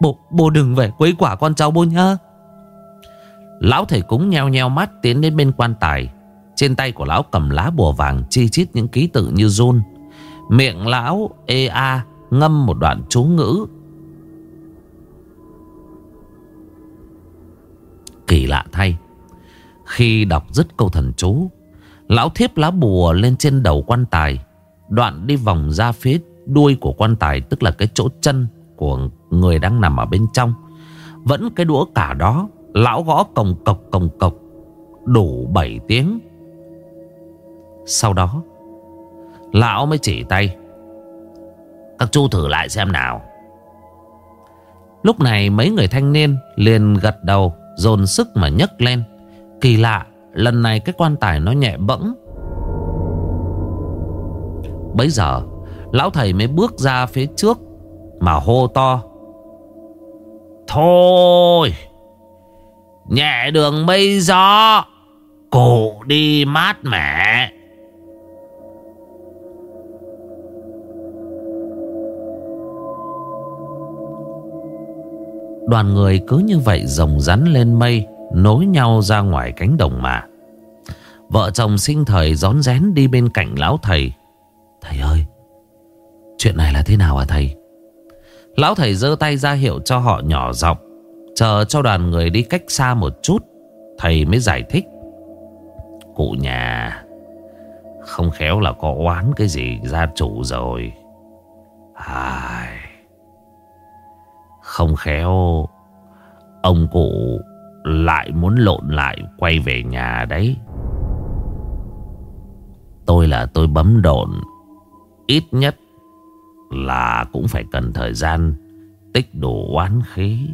Bố, bố đừng về quấy quả con cháu bố nhá. Lão thầy cúng nheo nheo mắt Tiến đến bên quan tài trên tay của lão cầm lá bùa vàng chi chít những ký tự như run. Miệng lão ê a ngâm một đoạn chú ngữ. Kỳ lạ thay. Khi đọc dứt câu thần chú, lão thiếp lá bùa lên trên đầu quan tài. Đoạn đi vòng ra phía đuôi của quan tài tức là cái chỗ chân của người đang nằm ở bên trong. Vẫn cái đũa cả đó, lão gõ cồng cộc cồng cộc, đủ 7 tiếng. Sau đó, Lão mới chỉ tay. Các chú thử lại xem nào. Lúc này mấy người thanh niên liền gật đầu, Dồn sức mà nhấc lên. Kỳ lạ, Lần này cái quan tài nó nhẹ bẫng. Bấy giờ, Lão thầy mới bước ra phía trước Mà hô to. Thôi! Nhẹ đường mây gió. Cổ đi mát mẻ. Đoàn người cứ như vậy rồng rắn lên mây, Nối nhau ra ngoài cánh đồng mà. Vợ chồng sinh thời gión rén đi bên cạnh lão thầy. Thầy ơi, Chuyện này là thế nào à thầy? Lão thầy giơ tay ra hiệu cho họ nhỏ giọng. Chờ cho đoàn người đi cách xa một chút, Thầy mới giải thích. Cụ nhà, Không khéo là có oán cái gì gia chủ rồi. Ai... Không khéo, Ông cụ lại muốn lộn lại quay về nhà đấy. Tôi là tôi bấm độn, Ít nhất là cũng phải cần thời gian tích đủ oán khí.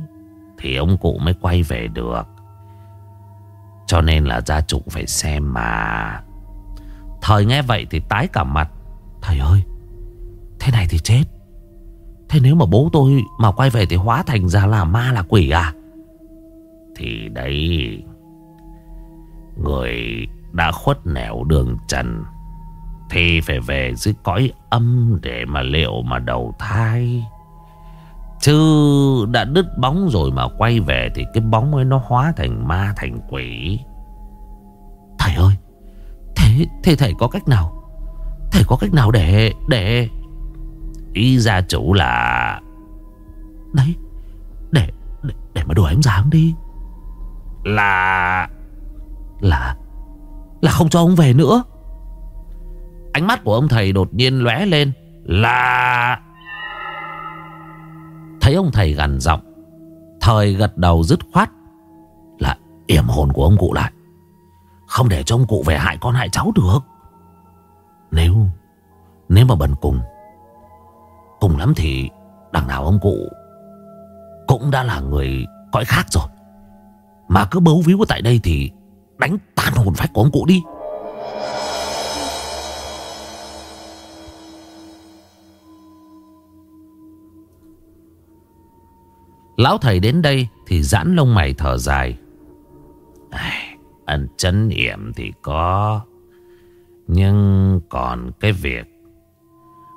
Thì ông cụ mới quay về được. Cho nên là gia chủ phải xem mà. Thời nghe vậy thì tái cả mặt. Thầy ơi, Thế này thì chết. Thế nếu mà bố tôi mà quay về thì hóa thành ra là ma là quỷ à? Thì đấy, Người đã khuất nẻo đường trần, Thì phải về dưới cõi âm để mà liệu mà đầu thai. Chứ đã đứt bóng rồi mà quay về Thì cái bóng ấy nó hóa thành ma thành quỷ. Thầy ơi Thế, thế thầy có cách nào? Thầy có cách nào để để Ý gia chủ là Đấy Để để, để mà đuổi em dáng đi. Là Là Là không cho ông về nữa. Ánh mắt của ông thầy đột nhiên lóe lên. Là Thấy ông thầy gằn giọng. Thời gật đầu dứt khoát Là yểm hồn của ông cụ lại. Không để cho ông cụ về hại con hại cháu được. Nếu Nếu mà bần cùng Cùng lắm thì Đằng nào ông cụ Cũng đã là người cõi khác rồi. Mà cứ bấu víu tại đây thì Đánh tan hồn phách của ông cụ đi. Lão thầy đến đây Thì giãn lông mày thở dài. Ăn chấn hiểm thì có, Nhưng còn cái việc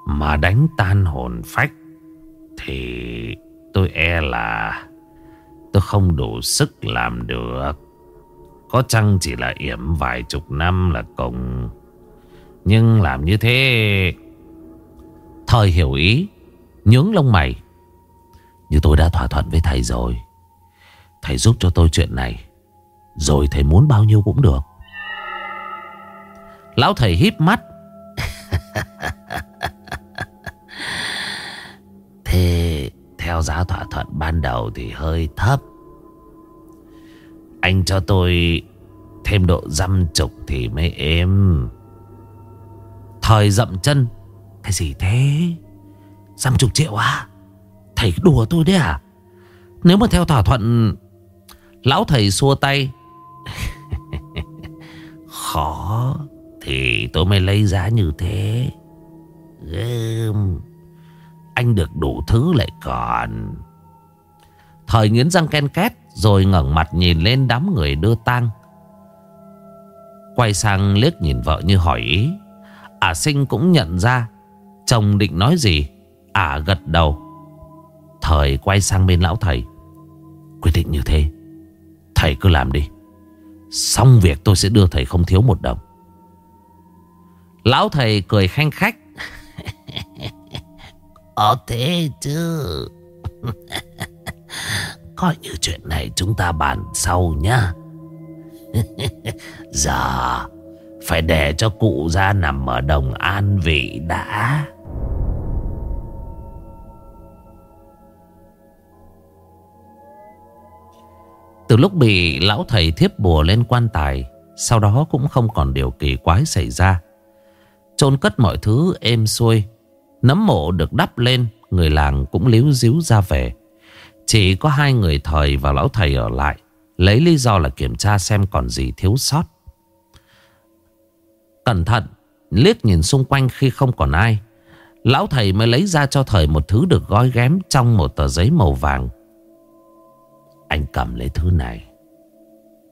Mà đánh tan hồn phách Thì tôi e là Tôi không đủ sức làm được. Có chăng chỉ là yểm vài chục năm là cùng, Nhưng làm như thế Thời hiểu ý, Nhướng lông mày. Như tôi đã thỏa thuận với thầy rồi. Thầy giúp cho tôi chuyện này. Rồi thầy muốn bao nhiêu cũng được. Lão thầy híp mắt. Thế theo giá thỏa thuận ban đầu thì hơi thấp. Anh cho tôi thêm độ dăm chục thì mới êm. Thời dậm chân. Cái gì thế? Dăm chục triệu à? Thầy đùa tôi đấy à? Nếu mà theo thỏa thuận, Lão thầy xua tay. Khó, Thì tôi mới lấy giá như thế. Gơm, Anh được đủ thứ lại còn. Thời nghiến răng ken két, Rồi ngẩng mặt nhìn lên đám người đưa tang. Quay sang liếc nhìn vợ như hỏi ý. Ả sinh cũng nhận ra, Chồng định nói gì Ả gật đầu. Thời quay sang bên lão thầy. Quyết định như thế, Thầy cứ làm đi. Xong việc tôi sẽ đưa thầy không thiếu một đồng. Lão thầy cười khanh khách. Ờ thế chứ. Coi như chuyện này chúng ta bàn sau nhá. Giờ dạ, Phải để cho cụ ra nằm ở đồng an vị đã. Từ lúc bị lão thầy thiếp bùa lên quan tài, Sau đó cũng không còn điều kỳ quái xảy ra. Chôn cất mọi thứ êm xuôi, Nấm mộ được đắp lên, Người làng cũng líu díu ra về. Chỉ có hai người thời và lão thầy ở lại, Lấy lý do là kiểm tra xem còn gì thiếu sót. Cẩn thận, Liếc nhìn xung quanh khi không còn ai, Lão thầy mới lấy ra cho thời một thứ được gói ghém Trong một tờ giấy màu vàng. Anh cầm lấy thứ này.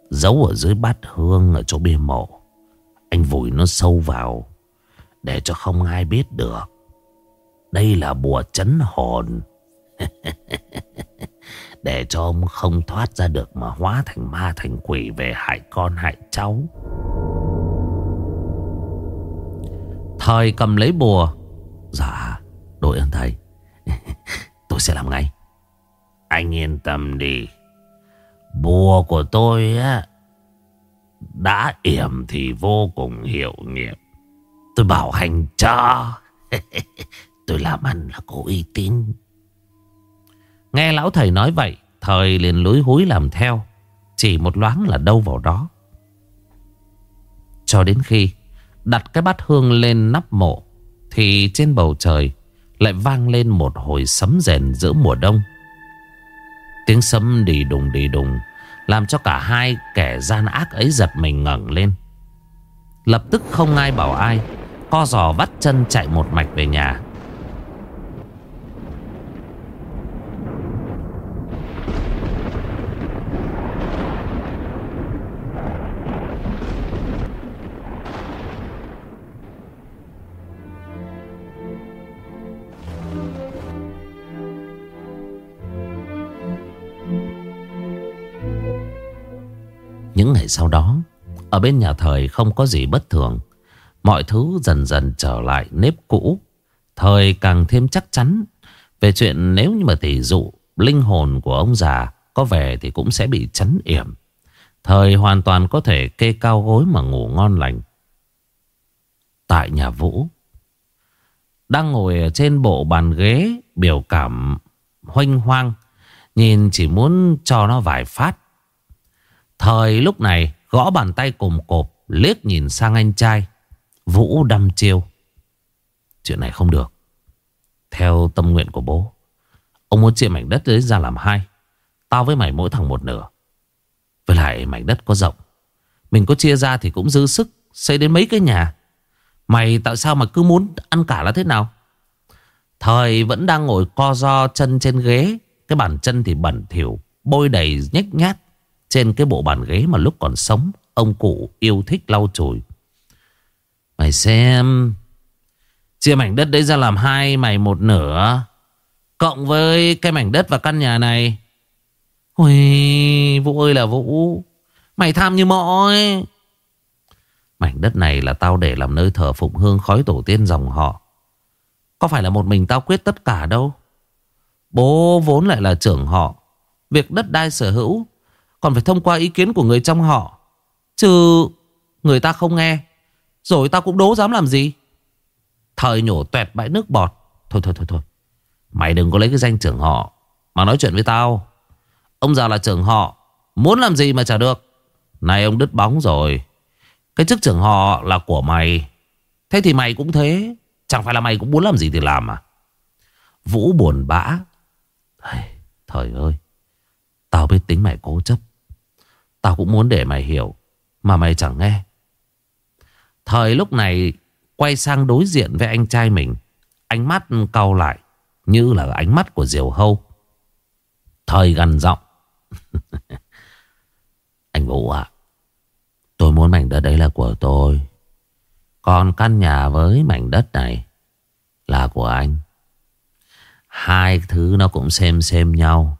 Giấu ở dưới bát hương ở chỗ bia mộ. Anh vùi nó sâu vào, Để cho không ai biết được. Đây là bùa chấn hồn. Để cho ông không thoát ra được Mà hóa thành ma thành quỷ Về hại con hại cháu. Thời cầm lấy bùa. Dạ đội ơn thầy. Tôi sẽ làm ngay. Anh yên tâm đi. Bùa của tôi á, Đã yểm thì vô cùng hiệu nghiệm. Tôi bảo hành cho. Tôi làm ăn là có uy tín. Nghe lão thầy nói vậy, Thời liền lối húi làm theo. Chỉ một loáng là đâu vào đó. Cho đến khi Đặt cái bát hương lên nắp mộ, Thì trên bầu trời Lại vang lên một hồi sấm rèn giữa mùa đông. Tiếng sấm đi đùng đi đùng Làm cho cả hai kẻ gian ác ấy giật mình ngẩng lên. Lập tức không ai bảo ai, Co giò vắt chân chạy một mạch về nhà. Những ngày sau đó, Ở bên nhà thời không có gì bất thường. Mọi thứ dần dần trở lại nếp cũ. Thời càng thêm chắc chắn Về chuyện nếu như mà tỷ dụ Linh hồn của ông già Có về thì cũng sẽ bị chấn yểm. Thời hoàn toàn có thể kê cao gối mà ngủ ngon lành. Tại nhà Vũ, Đang ngồi ở trên bộ bàn ghế Biểu cảm hoanh hoang, Nhìn chỉ muốn cho nó vài phát. Thời lúc này gõ bàn tay cùng cộp liếc nhìn sang anh trai. Vũ đâm chiêu. Chuyện này không được. Theo tâm nguyện của bố. Ông muốn chia mảnh đất đấy ra làm hai. Tao với mày mỗi thằng một nửa. Với lại mảnh đất có rộng. Mình có chia ra thì cũng dư sức xây đến mấy cái nhà. Mày tại sao mà cứ muốn ăn cả là thế nào? Thời vẫn đang ngồi co do chân trên ghế. Cái bàn chân thì bẩn thỉu, bôi đầy nhếch nhát. Trên cái bộ bàn ghế mà lúc còn sống, Ông cụ yêu thích lau chùi. Mày xem Chia mảnh đất đấy ra làm hai Mày một nửa, Cộng với cái mảnh đất và căn nhà này. Ui, Vũ ơi là Vũ, Mày tham như mọi Mảnh đất này là tao để làm nơi thờ phụng hương khói tổ tiên dòng họ. Có phải là một mình tao quyết tất cả đâu? Bố vốn lại là trưởng họ. Việc đất đai sở hữu còn phải thông qua ý kiến của người trong họ. Chứ người ta không nghe. Rồi tao cũng đố dám làm gì? Thời nhổ tuẹt bãi nước bọt. Thôi thôi thôi thôi. Mày đừng có lấy cái danh trưởng họ Mà nói chuyện với tao. Ông già là trưởng họ. Muốn làm gì mà chả được. Này, ông đứt bóng rồi. Cái chức trưởng họ là của mày. Thế thì mày cũng thế. Chẳng phải là mày cũng muốn làm gì thì làm à? Vũ buồn bã. Thời ơi. Tao biết tính mày cố chấp. Tao cũng muốn để mày hiểu, Mà mày chẳng nghe. Thời lúc này, Quay sang đối diện với anh trai mình, Ánh mắt cau lại Như là ánh mắt của Diều Hâu. Thời gần giọng. Anh Vũ ạ, Tôi muốn mảnh đất đấy là của tôi. Còn căn nhà với mảnh đất này Là của anh. Hai thứ nó cũng xem xem nhau.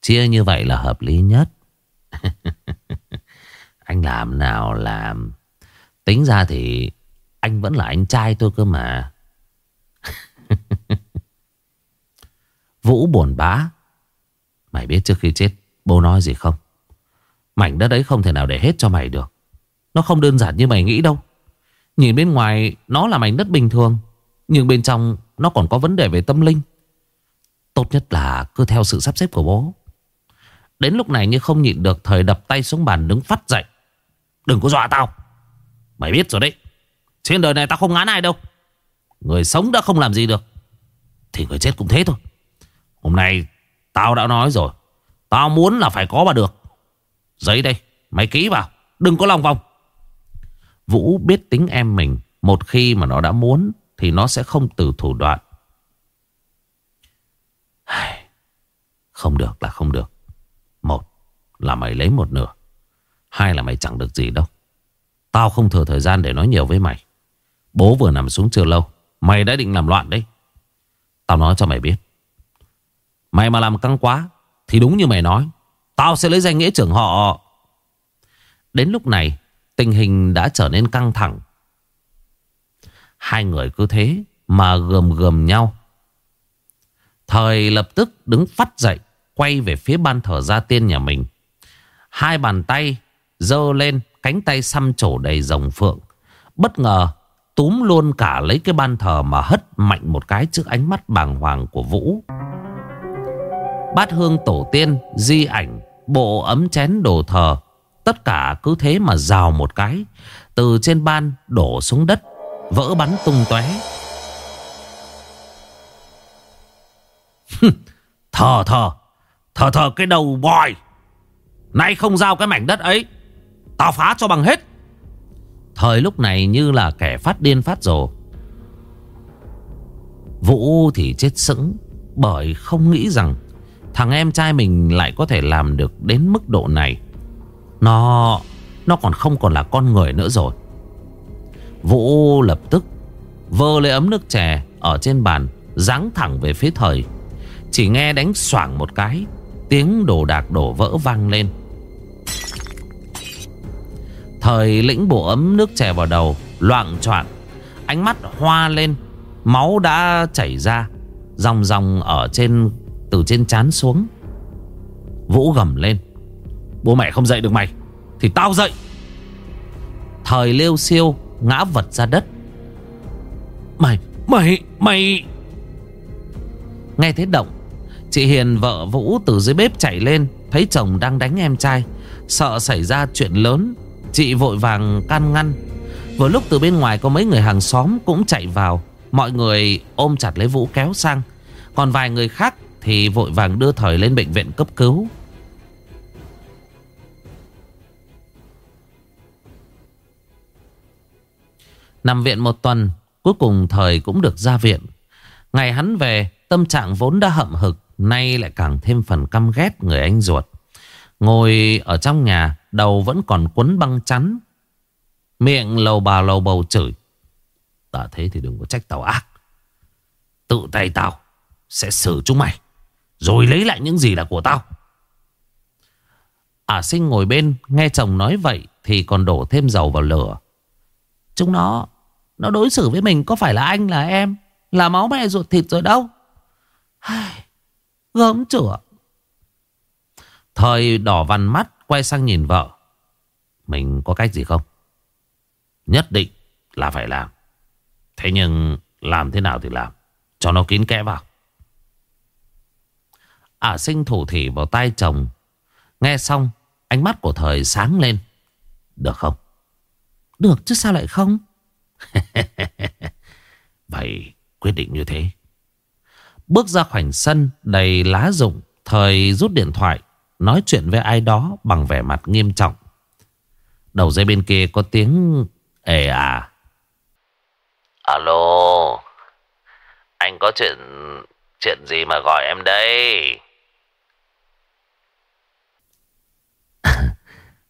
Chia như vậy là hợp lý nhất. anh làm nào làm. Tính ra thì Anh vẫn là anh trai tôi cơ mà. Vũ buồn bã. Mày biết trước khi chết Bố nói gì không? Mảnh đất ấy không thể nào để hết cho mày được. Nó không đơn giản như mày nghĩ đâu. Nhìn bên ngoài, Nó là mảnh đất bình thường, Nhưng bên trong Nó còn có vấn đề về tâm linh. Tốt nhất là cứ theo sự sắp xếp của bố. Đến lúc này như không nhịn được, Thời đập tay xuống bàn đứng phát dậy. Đừng có dọa tao. Mày biết rồi đấy. Trên đời này tao không ngán ai đâu. Người sống đã không làm gì được, Thì người chết cũng thế thôi. Hôm nay tao đã nói rồi. Tao muốn là phải có mà được. Giấy đây, Mày ký vào. Đừng có lòng vòng. Vũ biết tính em mình. Một khi mà nó đã muốn, Thì nó sẽ không từ thủ đoạn. Không được là không được là mày lấy một nửa. Hai là mày chẳng được gì đâu. Tao không thừa thời gian để nói nhiều với mày. Bố vừa nằm xuống chưa lâu, Mày đã định làm loạn đấy. Tao nói cho mày biết. Mày mà làm căng quá, Thì đúng như mày nói, Tao sẽ lấy danh nghĩa trưởng họ. Đến lúc này, Tình hình đã trở nên căng thẳng. Hai người cứ thế Mà gầm gầm nhau. Thời lập tức đứng phát dậy, Quay về phía ban thờ gia tiên nhà mình. Hai bàn tay Dơ lên, cánh tay xăm trổ đầy rồng phượng. Bất ngờ, Túm luôn cả lấy cái ban thờ Mà hất mạnh một cái trước ánh mắt bàng hoàng của Vũ. Bát hương tổ tiên, Di ảnh, Bộ ấm chén đồ thờ, Tất cả cứ thế mà rào một cái, Từ trên ban đổ xuống đất, Vỡ bắn tung tóe. Thờ thờ Thờ thờ cái đầu bòi Nay không giao cái mảnh đất ấy Tao phá cho bằng hết. Thời lúc này như là kẻ phát điên phát rồ. Vũ thì chết sững, Bởi không nghĩ rằng Thằng em trai mình lại có thể làm được đến mức độ này. Nó Nó còn không còn là con người nữa rồi. Vũ lập tức Vơ lấy ấm nước chè Ở trên bàn, Giáng thẳng về phía thời. Chỉ nghe đánh xoảng một cái, Tiếng đồ đạc đổ vỡ vang lên. Thời lĩnh bộ ấm nước chè vào đầu Loạn choạng. Ánh mắt hoa lên, Máu đã chảy ra Dòng dòng ở trên, Từ trên chán xuống. Vũ gầm lên. Bố mẹ không dậy được mày, Thì tao dậy. Thời liêu siêu ngã vật ra đất. Mày Mày Mày. Nghe thấy động, Chị Hiền vợ Vũ từ dưới bếp chạy lên, Thấy chồng đang đánh em trai. Sợ xảy ra chuyện lớn Chị vội vàng can ngăn. Vừa lúc từ bên ngoài có mấy người hàng xóm cũng chạy vào. Mọi người ôm chặt lấy Vũ kéo sang. Còn vài người khác thì vội vàng đưa Thời lên bệnh viện cấp cứu. Nằm viện một tuần, Cuối cùng Thời cũng được ra viện. Ngày hắn về, Tâm trạng vốn đã hậm hực, Nay lại càng thêm phần căm ghét người anh ruột. Ngồi ở trong nhà, Đầu vẫn còn quấn băng chắn. Miệng lầu bà lầu bầu chửi. Ta thế thì đừng có trách tao ác. Tự tay tao Sẽ xử chúng mày, Rồi lấy lại những gì là của tao. Ả sinh ngồi bên, Nghe chồng nói vậy Thì còn đổ thêm dầu vào lửa. Chúng nó Nó đối xử với mình có phải là anh, là em? Là máu mẹ ruột thịt rồi đâu? Gớm chửa. Thời đỏ vằn mắt, Quay sang nhìn vợ. Mình có cách gì không? Nhất định là phải làm. Thế nhưng làm thế nào thì làm? Cho nó kín kẽ vào. Ả sinh thủ thỉ vào tay chồng. Nghe xong, Ánh mắt của thời sáng lên. Được không? Được chứ sao lại không? Vậy quyết định như thế. Bước ra khoảnh sân, đầy lá rụng, Thời rút điện thoại. Nói chuyện với ai đó bằng vẻ mặt nghiêm trọng. Đầu dây bên kia có tiếng ề à. Alo Anh có chuyện Chuyện gì mà gọi em đây?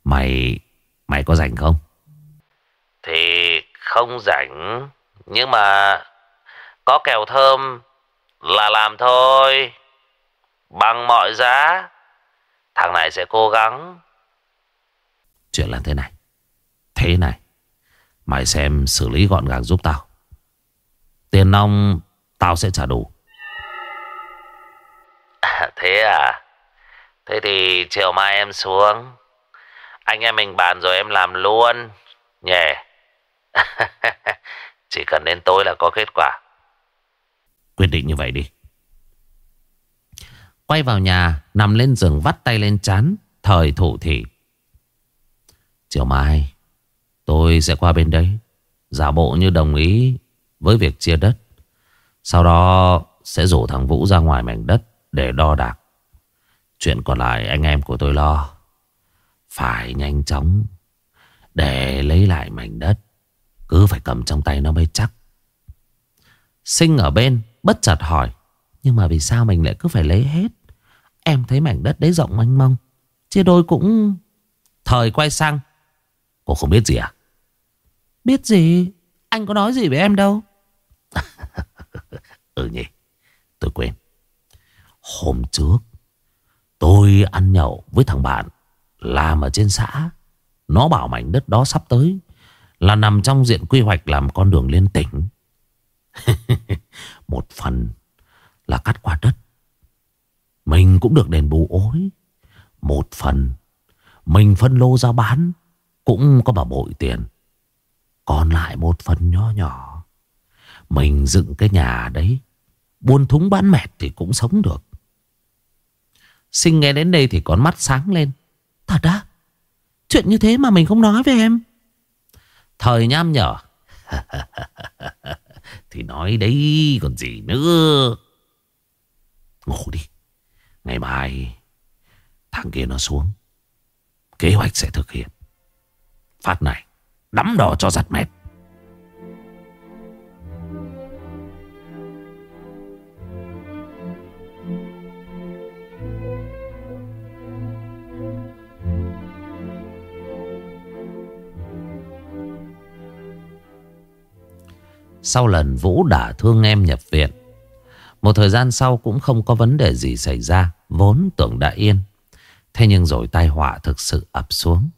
Mày Mày có rảnh không? Thì không rảnh Nhưng mà Có kèo thơm Là làm thôi. Bằng mọi giá Thằng này sẽ cố gắng. Chuyện là thế này. Thế này. Mày xem xử lý gọn gàng giúp tao. Tiền nong Tao sẽ trả đủ. À, Thế à? Thế thì chiều mai em xuống. Anh em mình bàn rồi em làm luôn. Nhè. Chỉ cần đến tối là có kết quả. Quyết định như vậy đi Quay vào nhà, Nằm lên giường vắt tay lên chán, Thời thủ thị. Chiều mai, Tôi sẽ qua bên đấy, Giả bộ như đồng ý Với việc chia đất. Sau đó sẽ rủ thằng Vũ ra ngoài mảnh đất Để đo đạc. Chuyện còn lại anh em của tôi lo. Phải nhanh chóng Để lấy lại mảnh đất, Cứ phải cầm trong tay nó mới chắc. Sinh ở bên, Bất chợt hỏi, Nhưng mà vì sao mình lại cứ phải lấy hết? Em thấy mảnh đất đấy rộng mênh mông. Chia đôi cũng Thời quay sang. Cô không biết gì à? Biết gì? Anh có nói gì với em đâu. Ừ nhỉ Tôi quên. Hôm trước Tôi ăn nhậu với thằng bạn Làm ở trên xã. Nó bảo mảnh đất đó sắp tới Là nằm trong diện quy hoạch làm con đường liên tỉnh. Một phần Là cắt qua đất mình cũng được đền bù ối. Một phần, Mình phân lô ra bán, Cũng có bà bội tiền. Còn lại một phần nhỏ nhỏ. Mình dựng cái nhà đấy, Buôn thúng bán mẹt thì cũng sống được. Sinh nghe đến đây thì con mắt sáng lên. Thật á? Chuyện như thế mà mình không nói với em. Thời nham nhở. Thì nói đấy còn gì nữa. Ngủ đi. Ngày mai, Thằng kia nó xuống. Kế hoạch sẽ thực hiện. Phát này, Đắm đỏ cho giặt mép Sau lần Vũ đả thương em nhập viện một thời gian sau cũng không có vấn đề gì xảy ra, Vốn tưởng đã yên. Thế nhưng rồi tai họa thực sự ập xuống.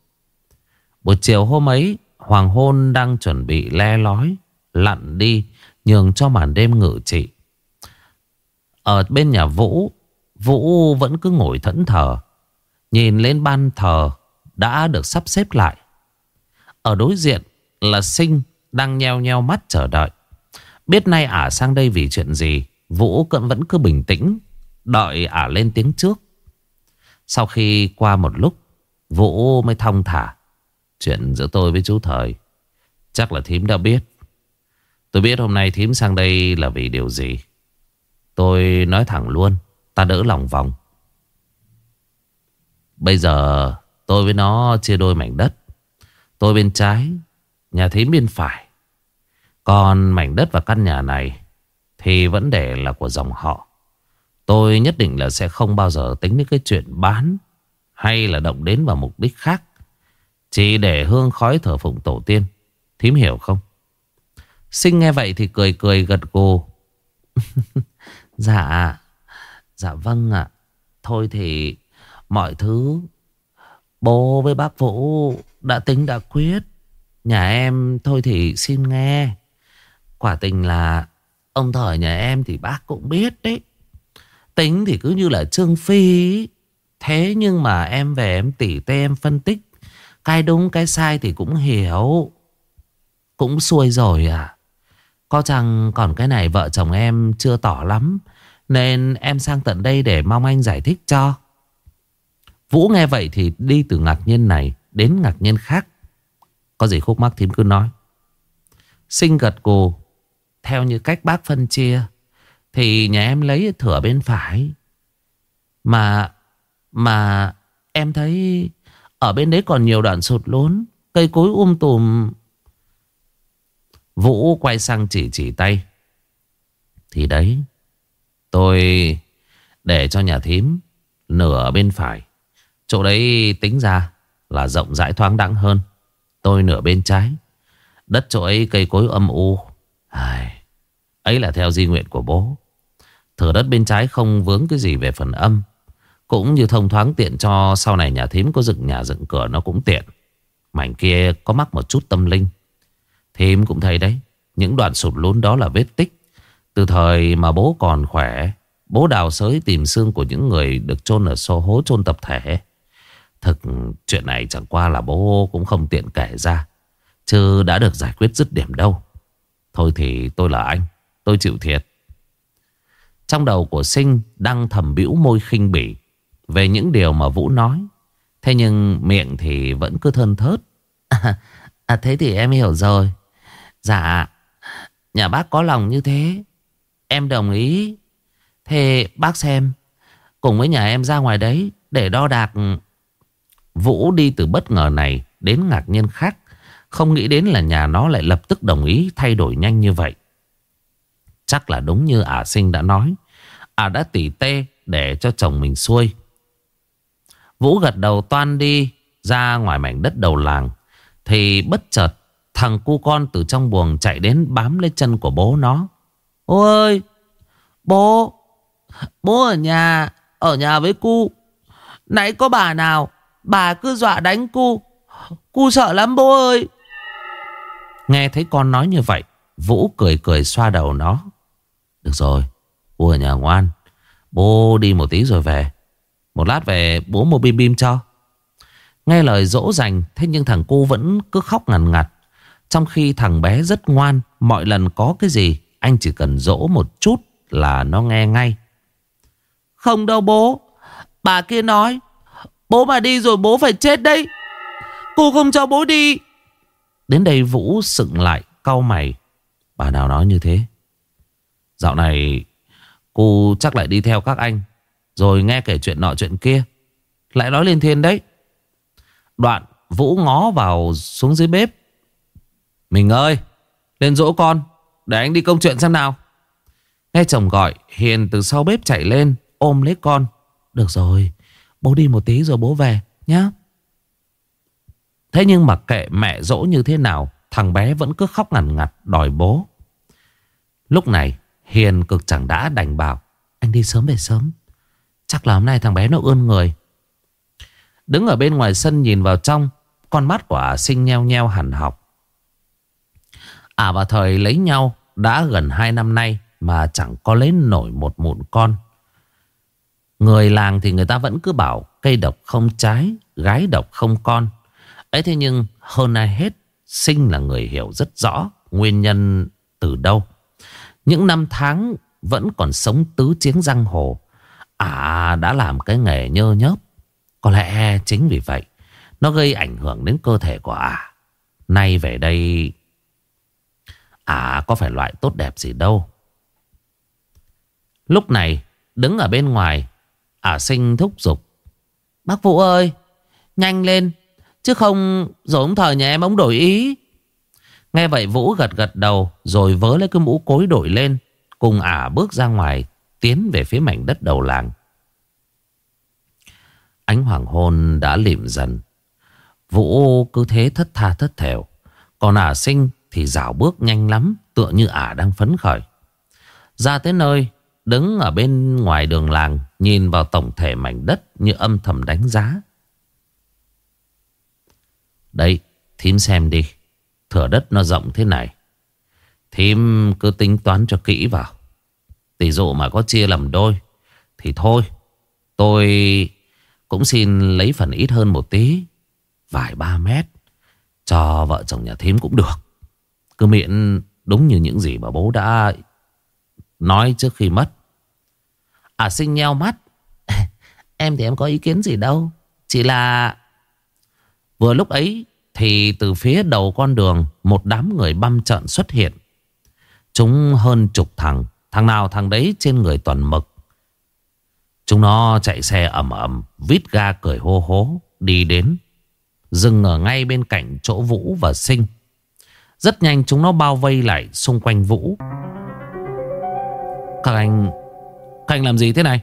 Buổi chiều hôm ấy, Hoàng hôn đang chuẩn bị le lói, Lặn đi, Nhường cho màn đêm ngự trị. Ở bên nhà Vũ Vũ vẫn cứ ngồi thẫn thờ. Nhìn lên ban thờ Đã được sắp xếp lại. Ở đối diện là Sinh Đang nheo nheo mắt chờ đợi. Biết nay ả sang đây vì chuyện gì Vũ cận vẫn cứ bình tĩnh, Đợi ả lên tiếng trước. Sau khi qua một lúc, Vũ mới thong thả. Chuyện giữa tôi với chú Thời, Chắc là thím đã biết. Tôi biết hôm nay thím sang đây là vì điều gì. Tôi nói thẳng luôn, Ta đỡ lòng vòng. Bây giờ tôi với nó chia đôi mảnh đất. Tôi bên trái, Nhà thím bên phải. Còn mảnh đất và căn nhà này thì vẫn để là của dòng họ. Tôi nhất định là sẽ không bao giờ tính đến cái chuyện bán Hay là động đến vào mục đích khác. Chỉ để hương khói thờ phụng tổ tiên. Thím hiểu không? Sinh nghe vậy thì cười cười gật gù. Dạ Dạ vâng ạ. Thôi thì mọi thứ Bố với bác Vũ đã tính đã quyết. Nhà em thôi thì xin nghe. Quả tình là Ông thời nhà em thì bác cũng biết đấy. Tính thì cứ như là Trương Phi Thế nhưng mà em về em tỉ tê, em phân tích. Cái đúng, cái sai thì cũng hiểu. Cũng xuôi rồi à. Có chăng còn cái này vợ chồng em chưa tỏ lắm, Nên em sang tận đây để mong anh giải thích cho. Vũ nghe vậy thì đi từ ngạc nhiên này đến ngạc nhiên khác. Có gì khúc mắc thím cứ nói. Sinh gật gù theo như cách bác phân chia, Thì nhà em lấy thửa bên phải. Mà Mà em thấy Ở bên đấy còn nhiều đoạn sụt lún, Cây cối um tùm. Vũ quay sang chỉ chỉ tay. Thì đấy, Tôi Để cho nhà thím Nửa bên phải. Chỗ đấy tính ra Là rộng rãi thoáng đẳng hơn. Tôi nửa bên trái. Đất chỗ ấy cây cối âm u. Ai, ấy là theo di nguyện của bố. Thửa đất bên trái không vướng cái gì về phần âm. Cũng như thông thoáng tiện cho sau này nhà thím có dựng nhà dựng cửa nó cũng tiện. Mảnh kia có mắc một chút tâm linh. Thím cũng thấy đấy. Những đoạn sụt lún đó là vết tích. Từ thời mà bố còn khỏe. Bố đào sới tìm xương của những người được chôn ở xô hố chôn tập thể. Thực chuyện này chẳng qua là bố cũng không tiện kể ra. Chứ đã được giải quyết dứt điểm đâu. Thôi thì tôi là anh Tôi chịu thiệt. Trong đầu của Sinh đang thầm bĩu môi khinh bỉ Về những điều mà Vũ nói. Thế nhưng miệng thì vẫn cứ thân thớt. À, à thế thì em hiểu rồi. Dạ. Nhà bác có lòng như thế. Em đồng ý. Thế bác xem Cùng với nhà em ra ngoài đấy Để đo đạc. Vũ đi từ bất ngờ này Đến ngạc nhiên khác không nghĩ đến là nhà nó lại lập tức đồng ý thay đổi nhanh như vậy. Chắc là đúng như ả sinh đã nói. Ả đã tỉ tê để cho chồng mình xuôi. Vũ gật đầu toan đi ra ngoài mảnh đất đầu làng. Thì bất chợt, thằng cu con từ trong buồng chạy đến bám lấy chân của bố nó. Ôi! Bố! Bố ở nhà! Ở nhà với cu! Nãy có bà nào? Bà cứ dọa đánh cu! Cu sợ lắm bố ơi! Nghe thấy con nói như vậy, Vũ cười cười xoa đầu nó. Được rồi Bố ở nhà ngoan, Bố đi một tí rồi về. Một lát về, bố mua bim bim cho. Nghe lời dỗ dành, Thế nhưng thằng cô vẫn cứ khóc ngằn ngặt. Trong khi thằng bé rất ngoan, Mọi lần có cái gì, Anh chỉ cần dỗ một chút là nó nghe ngay. Không đâu bố. Bà kia nói, Bố mà đi rồi bố phải chết đấy. Cô không cho bố đi. Đến đây Vũ sững lại, cau mày. Bà nào nói như thế? Dạo này Cô chắc lại đi theo các anh, Rồi nghe kể chuyện nọ chuyện kia. Lại nói lên thiên đấy. Đoạn Vũ ngó vào xuống dưới bếp. Mình ơi, Lên dỗ con, Để anh đi công chuyện xem nào. Nghe chồng gọi, Hiền từ sau bếp chạy lên, Ôm lấy con. Được rồi, Bố đi một tí rồi bố về nhá. Thế nhưng mà kệ mẹ dỗ như thế nào, Thằng bé vẫn cứ khóc ngằn ngặt, đòi bố. Lúc này, Hiền cực chẳng đã đành bảo, Anh đi sớm về sớm. Chắc là hôm nay thằng bé nó ươn người. Đứng ở bên ngoài sân nhìn vào trong, Con mắt của ả sinh nheo nheo hẳn học. À ả vào thời lấy nhau Đã gần 2 năm nay Mà chẳng có lấy nổi một mụn con. Người làng thì người ta vẫn cứ bảo Cây độc không trái, Gái độc không con ấy thế nhưng hơn ai hết, Sinh là người hiểu rất rõ Nguyên nhân từ đâu. Những năm tháng vẫn còn sống tứ chiến giang hồ À đã làm cái nghề nhơ nhớp. Có lẽ chính vì vậy, Nó gây ảnh hưởng đến cơ thể của à Nay về đây À có phải loại tốt đẹp gì đâu. Lúc này, Đứng ở bên ngoài À sinh thúc giục, Bác Vũ ơi, Nhanh lên Chứ không rồi ông thời nhà em, ông đổi ý. Nghe vậy Vũ gật gật đầu, Rồi vớ lấy cái mũ cối đổi lên, Cùng ả bước ra ngoài, Tiến về phía mảnh đất đầu làng. Ánh hoàng hôn đã lịm dần. Vũ cứ thế thất tha thất thểu. Còn ả sinh thì dạo bước nhanh lắm, Tựa như ả đang phấn khởi. Ra tới nơi, Đứng ở bên ngoài đường làng, Nhìn vào tổng thể mảnh đất Như âm thầm đánh giá. Đấy, Thím xem đi. Thửa đất nó rộng thế này. Thím cứ tính toán cho kỹ vào. Tỷ dụ mà có chia làm đôi, Thì thôi, Tôi cũng xin lấy phần ít hơn một tí, Vài ba mét, Cho vợ chồng nhà thím cũng được. Cứ miễn đúng như những gì mà bố đã nói trước khi mất. À sinh nheo mắt. Em thì em có ý kiến gì đâu. Chỉ là Vừa lúc ấy thì từ phía đầu con đường một đám người băm trận xuất hiện. Chúng hơn chục thằng, thằng nào thằng đấy trên người toàn mực. Chúng nó chạy xe ầm ầm, vít ga cười hô hố, đi đến. Dừng ở ngay bên cạnh chỗ Vũ và Sinh. Rất nhanh chúng nó bao vây lại xung quanh Vũ. Các anh... Các anh làm gì thế này?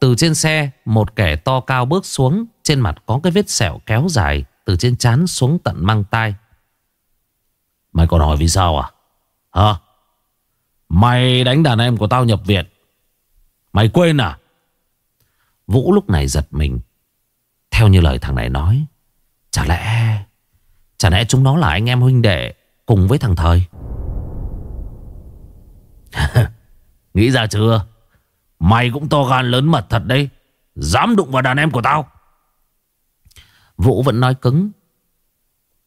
Từ trên xe Một kẻ to cao bước xuống trên mặt có cái vết sẹo kéo dài Từ trên trán xuống tận mang tay Mày còn hỏi vì sao à? Hả? Mày đánh đàn em của tao nhập viện. Mày quên à? Vũ lúc này giật mình. Theo như lời thằng này nói, Chả lẽ Chả lẽ chúng nó là anh em huynh đệ Cùng với thằng Thời? Nghĩ ra chưa? Mày cũng to gan lớn mật thật đấy. Dám đụng vào đàn em của tao. Vũ vẫn nói cứng.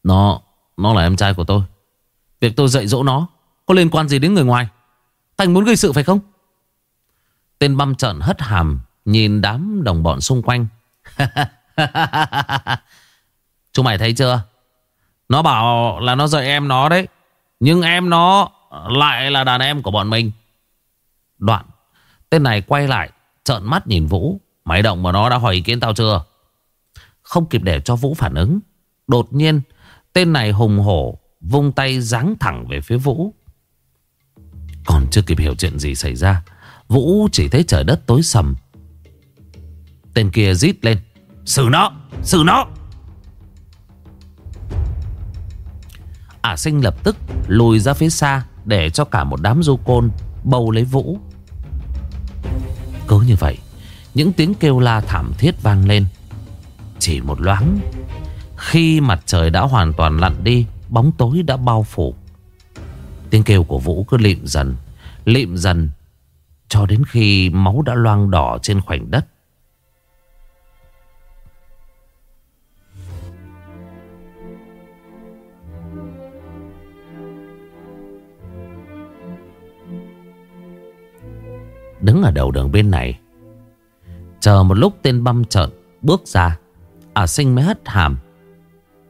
Nó Nó là em trai của tôi. Việc tôi dạy dỗ nó, Có liên quan gì đến người ngoài? Thành muốn gây sự phải không? Tên băm trợn hất hàm, Nhìn đám đồng bọn xung quanh. Chúng mày thấy chưa? Nó bảo là nó dạy em nó đấy. Nhưng em nó Lại là đàn em của bọn mình. Đoạn. Tên này quay lại, Trợn mắt nhìn Vũ. Mày động mà nó đã hỏi ý kiến tao chưa? Không kịp để cho Vũ phản ứng. Đột nhiên, Tên này hùng hổ, Vung tay giáng thẳng về phía Vũ. Còn chưa kịp hiểu chuyện gì xảy ra, Vũ chỉ thấy trời đất tối sầm. Tên kia rít lên, Xử nó Xử nó! Ả sinh lập tức lùi ra phía xa Để cho cả một đám du côn Bầu lấy Vũ. Cứ như vậy, Những tiếng kêu la thảm thiết vang lên. Chỉ một loáng. Khi mặt trời đã hoàn toàn lặn đi, Bóng tối đã bao phủ. Tiếng kêu của Vũ cứ lịm dần Lịm dần, Cho đến khi máu đã loang đỏ trên khoảnh đất. Đứng ở đầu đường bên này, Chờ một lúc tên băm trợn bước ra. À sinh mới hất hàm.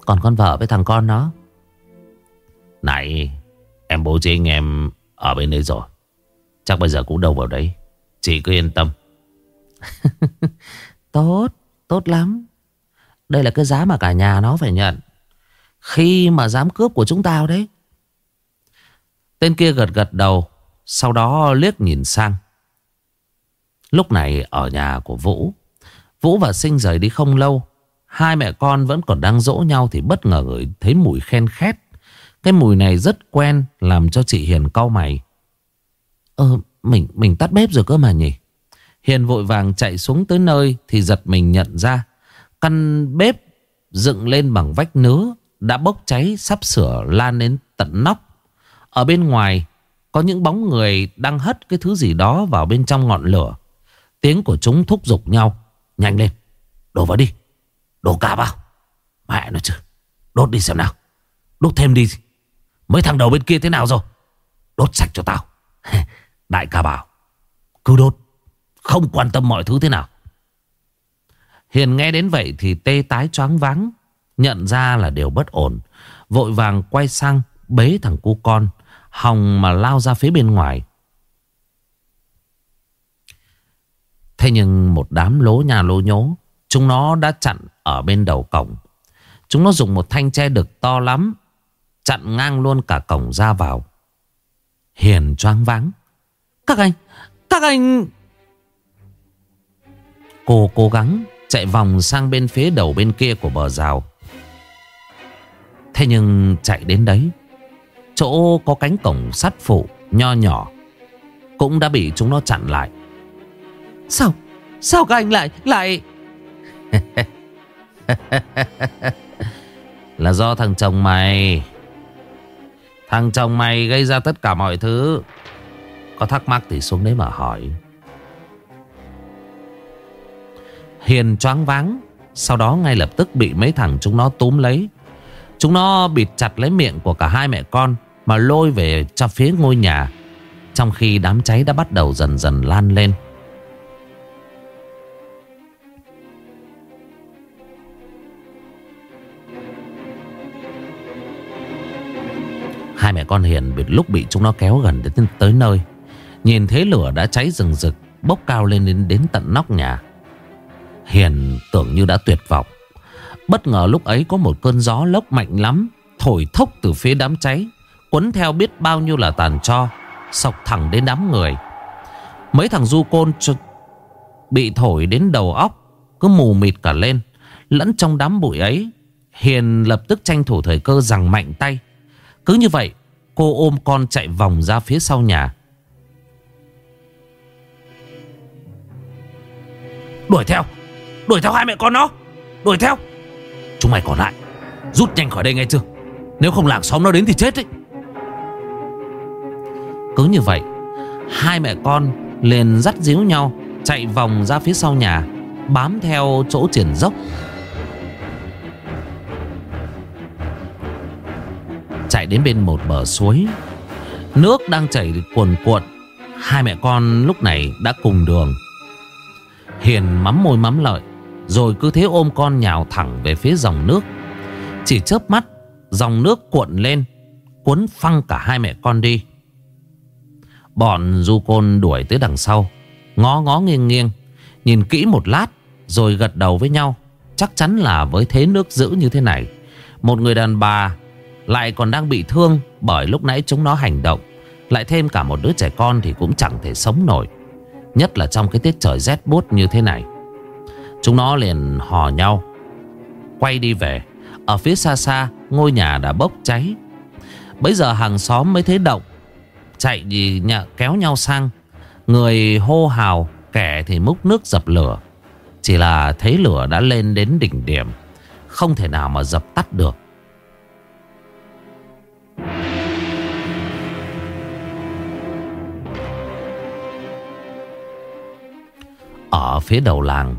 Còn con vợ với thằng con nó. Này, Em bố trí anh em ở bên đấy rồi. Chắc bây giờ cũng đâu vào đấy. Chị cứ yên tâm. Tốt Tốt lắm. Đây là cái giá mà cả nhà nó phải nhận. Khi mà dám cướp của chúng tao đấy. Tên kia gật gật đầu, Sau đó liếc nhìn sang. Lúc này ở nhà của Vũ Vũ và Sinh rời đi không lâu. Hai mẹ con vẫn còn đang dỗ nhau Thì bất ngờ ngửi thấy mùi khen khét. Cái mùi này rất quen, Làm cho chị Hiền cau mày. Ờ mình mình tắt bếp rồi cơ mà nhỉ? Hiền vội vàng chạy xuống tới nơi Thì giật mình nhận ra. Căn bếp dựng lên bằng vách nứa, Đã bốc cháy sắp sửa lan đến tận nóc. Ở bên ngoài, Có những bóng người đang hất cái thứ gì đó vào bên trong ngọn lửa. Tiếng của chúng thúc giục nhau. Nhanh lên, Đổ vào đi. Đổ cả vào. Mẹ nó chứ. Đốt đi xem nào. Đốt thêm đi. Mấy thằng đầu bên kia thế nào rồi? Đốt sạch cho tao. Đại ca bảo, Cứ đốt. Không quan tâm mọi thứ thế nào. Hiền nghe đến vậy thì tê tái choáng váng, Nhận ra là điều bất ổn. Vội vàng quay sang Bế thằng cu con Hòng mà lao ra phía bên ngoài. Thế nhưng một đám lố nhà lố nhố Chúng nó đã chặn ở bên đầu cổng. Chúng nó dùng một thanh tre đực to lắm, Chặn ngang luôn cả cổng ra vào. Hiền choáng váng. Các anh Các anh! Cô cố gắng chạy vòng sang bên phía đầu bên kia của bờ rào. Thế nhưng chạy đến đấy, Chỗ có cánh cổng sắt phụ Nho nhỏ Cũng đã bị chúng nó chặn lại. Sao? Sao các anh lại Lại Là do thằng chồng mày. Thằng chồng mày gây ra tất cả mọi thứ. Có thắc mắc thì xuống đấy mà hỏi. Hiền choáng váng, Sau đó ngay lập tức bị mấy thằng chúng nó túm lấy. Chúng nó bịt chặt lấy miệng của cả hai mẹ con Mà lôi về cho phía ngôi nhà, Trong khi đám cháy đã bắt đầu dần dần lan lên. Con Hiền bị lúc bị chúng nó kéo gần đến tới nơi. Nhìn thấy lửa đã cháy rừng rực Bốc cao lên đến, đến tận nóc nhà. Hiền tưởng như đã tuyệt vọng. Bất ngờ lúc ấy có một cơn gió lốc mạnh lắm Thổi thốc từ phía đám cháy Quấn theo biết bao nhiêu là tàn cho Sọc thẳng đến đám người. Mấy thằng du côn Bị thổi đến đầu óc Cứ mù mịt cả lên. Lẫn trong đám bụi ấy Hiền lập tức tranh thủ thời cơ rằng mạnh tay. Cứ như vậy Cô ôm con chạy vòng ra phía sau nhà. Đuổi theo. Đuổi theo hai mẹ con nó. Đuổi theo. Chúng mày còn lại Rút nhanh khỏi đây ngay chưa? Nếu không làng xóm nó đến thì chết đấy. Cứ như vậy Hai mẹ con liền dắt díu nhau Chạy vòng ra phía sau nhà Bám theo chỗ triển dốc Chạy đến bên một bờ suối. Nước đang chảy cuồn cuộn. Hai mẹ con lúc này đã cùng đường. Hiền mắm môi mắm lợi, Rồi cứ thế ôm con nhào thẳng về phía dòng nước. Chỉ chớp mắt, Dòng nước cuộn lên, Cuốn phăng cả hai mẹ con đi. Bọn du côn đuổi tới đằng sau, Ngó ngó nghiêng nghiêng, Nhìn kỹ một lát, Rồi gật đầu với nhau. Chắc chắn là với thế nước giữ như thế này. Một người đàn bà lại còn đang bị thương Bởi lúc nãy chúng nó hành động. Lại thêm cả một đứa trẻ con thì cũng chẳng thể sống nổi. Nhất là trong cái tiết trời rét buốt như thế này. Chúng nó liền hò nhau. Quay đi về. Ở phía xa xa, Ngôi nhà đã bốc cháy. Bây giờ hàng xóm mới thấy động. Chạy gì nhà, kéo nhau sang. Người hô hào, Kẻ thì múc nước dập lửa. Chỉ là thấy lửa đã lên đến đỉnh điểm. Không thể nào mà dập tắt được. Ở phía đầu làng.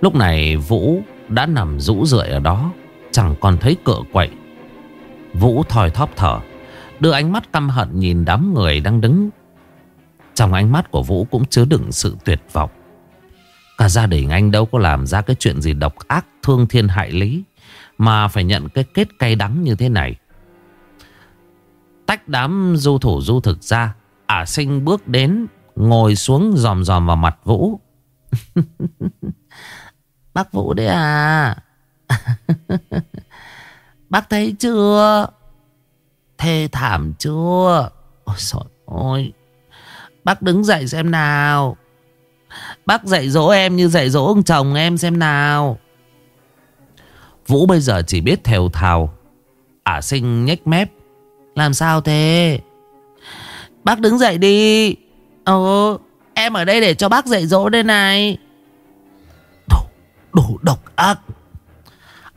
Lúc này Vũ đã nằm rũ rượi ở đó, Chẳng còn thấy cựa quậy. Vũ thòi thóp thở, Đưa ánh mắt căm hận nhìn đám người đang đứng. Trong ánh mắt của Vũ cũng chứa đựng sự tuyệt vọng. Cả gia đình anh đâu có làm ra cái chuyện gì độc ác, thương thiên hại lý, Mà phải nhận cái kết cay đắng như thế này. Tách đám du thủ du thực ra, Ả sinh bước đến, Ngồi xuống dòm dòm vào mặt Vũ. Bác Vũ đấy à? Bác thấy chưa? Thê thảm chưa? Ôi trời ơi. Bác đứng dậy xem nào. Bác dạy dỗ em như dạy dỗ ông chồng em xem nào. Vũ bây giờ chỉ biết thều thào. Ả sinh nhếch mép. Làm sao thế? Bác đứng dậy đi. Ồ Em ở đây để cho bác dạy dỗ đây này. Đồ, đồ độc ác.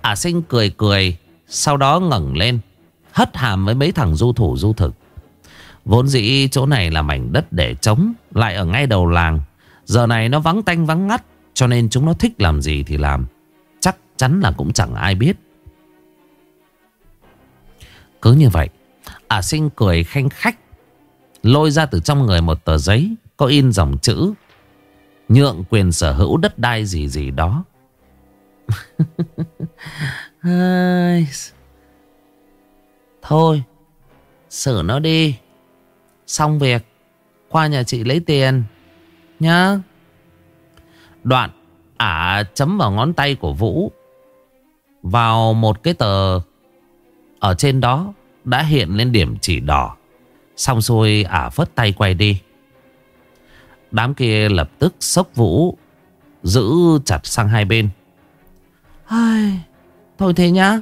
Ả sinh cười cười Sau đó ngẩng lên Hất hàm với mấy thằng du thủ du thực. Vốn dĩ chỗ này là mảnh đất để trống Lại ở ngay đầu làng. Giờ này nó vắng tanh vắng ngắt Cho nên chúng nó thích làm gì thì làm. Chắc chắn là cũng chẳng ai biết. Cứ như vậy Ả sinh cười khanh khách Lôi ra từ trong người một tờ giấy. Có in dòng chữ, Nhượng quyền sở hữu đất đai gì gì đó. Thôi, Xử nó đi. Xong việc Qua nhà chị lấy tiền, Nhá. Đoạn, Ả chấm vào ngón tay của Vũ, Vào một cái tờ Ở trên đó Đã hiện lên điểm chỉ đỏ. Xong xuôi, Ả phất tay quay đi. Đám kia lập tức sốc Vũ Giữ chặt sang hai bên. Ai, Thôi thế nhá.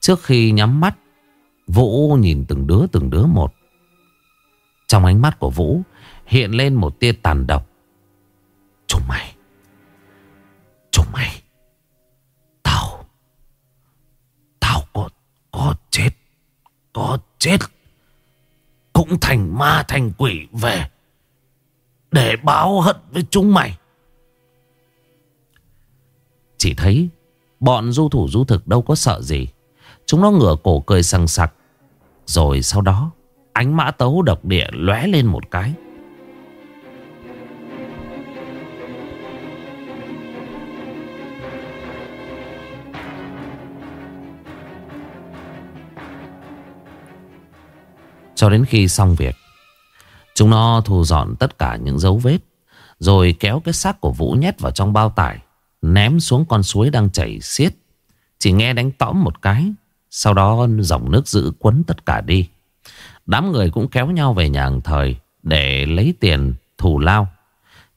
Trước khi nhắm mắt Vũ nhìn từng đứa từng đứa một. Trong ánh mắt của Vũ Hiện lên một tia tàn độc. Chúng mày Chúng mày. Tao Tao có Có chết Có chết. Cũng thành ma thành quỷ về để báo hận với chúng mày. Chỉ thấy Bọn du thủ du thực đâu có sợ gì. Chúng nó ngửa cổ cười sằng sặc. Rồi sau đó, Ánh mã tấu độc địa lóe lên một cái. Cho đến khi xong việc Chúng nó thu dọn tất cả những dấu vết, Rồi kéo cái xác của Vũ nhét vào trong bao tải, Ném xuống con suối đang chảy xiết. Chỉ nghe đánh tõm một cái, Sau đó dòng nước giữ quấn tất cả đi. Đám người cũng kéo nhau về nhà hàng thời Để lấy tiền thù lao.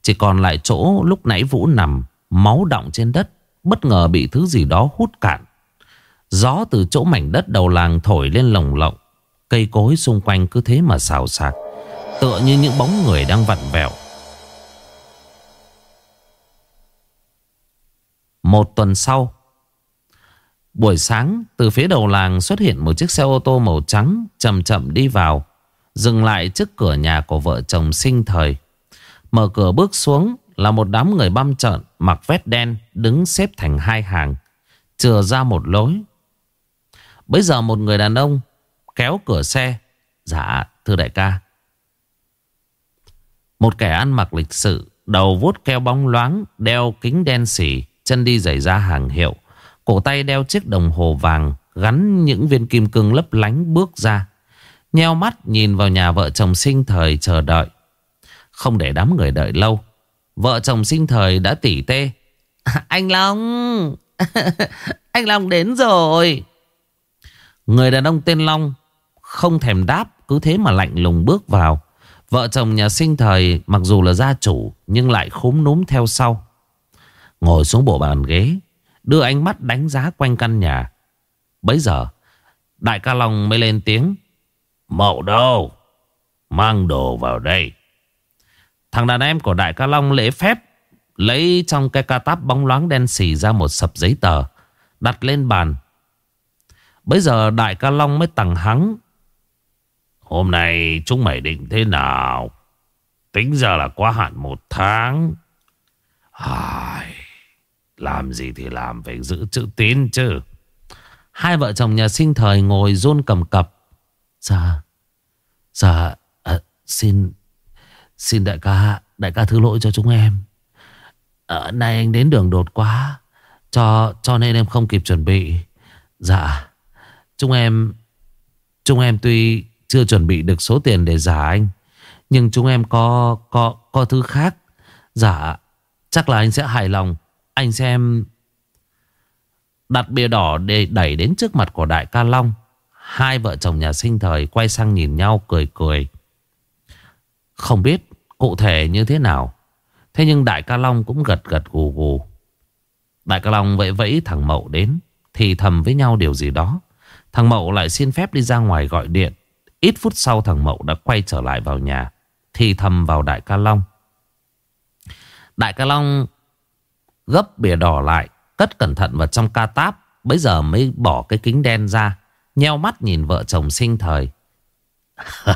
Chỉ còn lại chỗ lúc nãy Vũ nằm, Máu đọng trên đất, Bất ngờ bị thứ gì đó hút cạn. Gió từ chỗ mảnh đất đầu làng thổi lên lồng lộng, Cây cối xung quanh cứ thế mà xào xạc. Tựa như những bóng người đang vặn vẹo. Một tuần sau, Buổi sáng, từ phía đầu làng xuất hiện một chiếc xe ô tô màu trắng chậm chậm đi vào, Dừng lại trước cửa nhà của vợ chồng sinh thời. Mở cửa bước xuống là một đám người băm trợn mặc vest đen đứng xếp thành hai hàng, Chừa ra một lối. Bây giờ một người đàn ông kéo cửa xe. Dạ thưa đại ca. Một kẻ ăn mặc lịch sự, Đầu vuốt keo bóng loáng, Đeo kính đen xỉ, Chân đi giày da hàng hiệu. Cổ tay đeo chiếc đồng hồ vàng, Gắn những viên kim cương lấp lánh bước ra. Nheo mắt nhìn vào nhà vợ chồng sinh thời chờ đợi. Không để đám người đợi lâu, Vợ chồng sinh thời đã tỉ tê. Anh Long! Anh Long đến rồi! Người đàn ông tên Long Không thèm đáp, Cứ thế mà lạnh lùng bước vào. Vợ chồng nhà sinh thời, Mặc dù là gia chủ, Nhưng lại khúm núm theo sau. Ngồi xuống bộ bàn ghế, Đưa ánh mắt đánh giá quanh căn nhà. Bấy giờ, Đại ca Long mới lên tiếng. Mậu đâu? Mang đồ vào đây. Thằng đàn em của đại ca Long lễ phép Lấy trong cái ca táp bóng loáng đen xì ra một sập giấy tờ, Đặt lên bàn. Bấy giờ đại ca Long mới tặng hắng Hôm nay chúng mày định thế nào? Tính ra là quá hạn một tháng. Ai... Làm gì thì làm phải giữ chữ tín chứ. Hai vợ chồng nhà sinh thời ngồi run cầm cập. Dạ Dạ à, Xin Xin đại ca Đại ca thứ lỗi cho chúng em. À, Này anh đến đường đột quá cho, cho nên em không kịp chuẩn bị. Dạ Chúng em Chúng em tuy chưa chuẩn bị được số tiền để giả anh. Nhưng chúng em có Có có thứ khác. Giả Chắc là anh sẽ hài lòng. Anh xem Đặt bia đỏ để đẩy đến trước mặt của đại ca Long. Hai vợ chồng nhà sinh thời Quay sang nhìn nhau cười cười. Không biết cụ thể như thế nào. Thế nhưng đại ca Long cũng gật gật gù gù. Đại ca Long vẫy vẫy thằng Mậu đến, Thì thầm với nhau điều gì đó. Thằng Mậu lại xin phép đi ra ngoài gọi điện. Ít phút sau thằng Mậu đã quay trở lại vào nhà Thì thầm vào Đại ca Long. Đại ca Long gấp bìa đỏ lại Cất cẩn thận vào trong ca táp Bây giờ mới bỏ cái kính đen ra Nheo mắt nhìn vợ chồng sinh thời.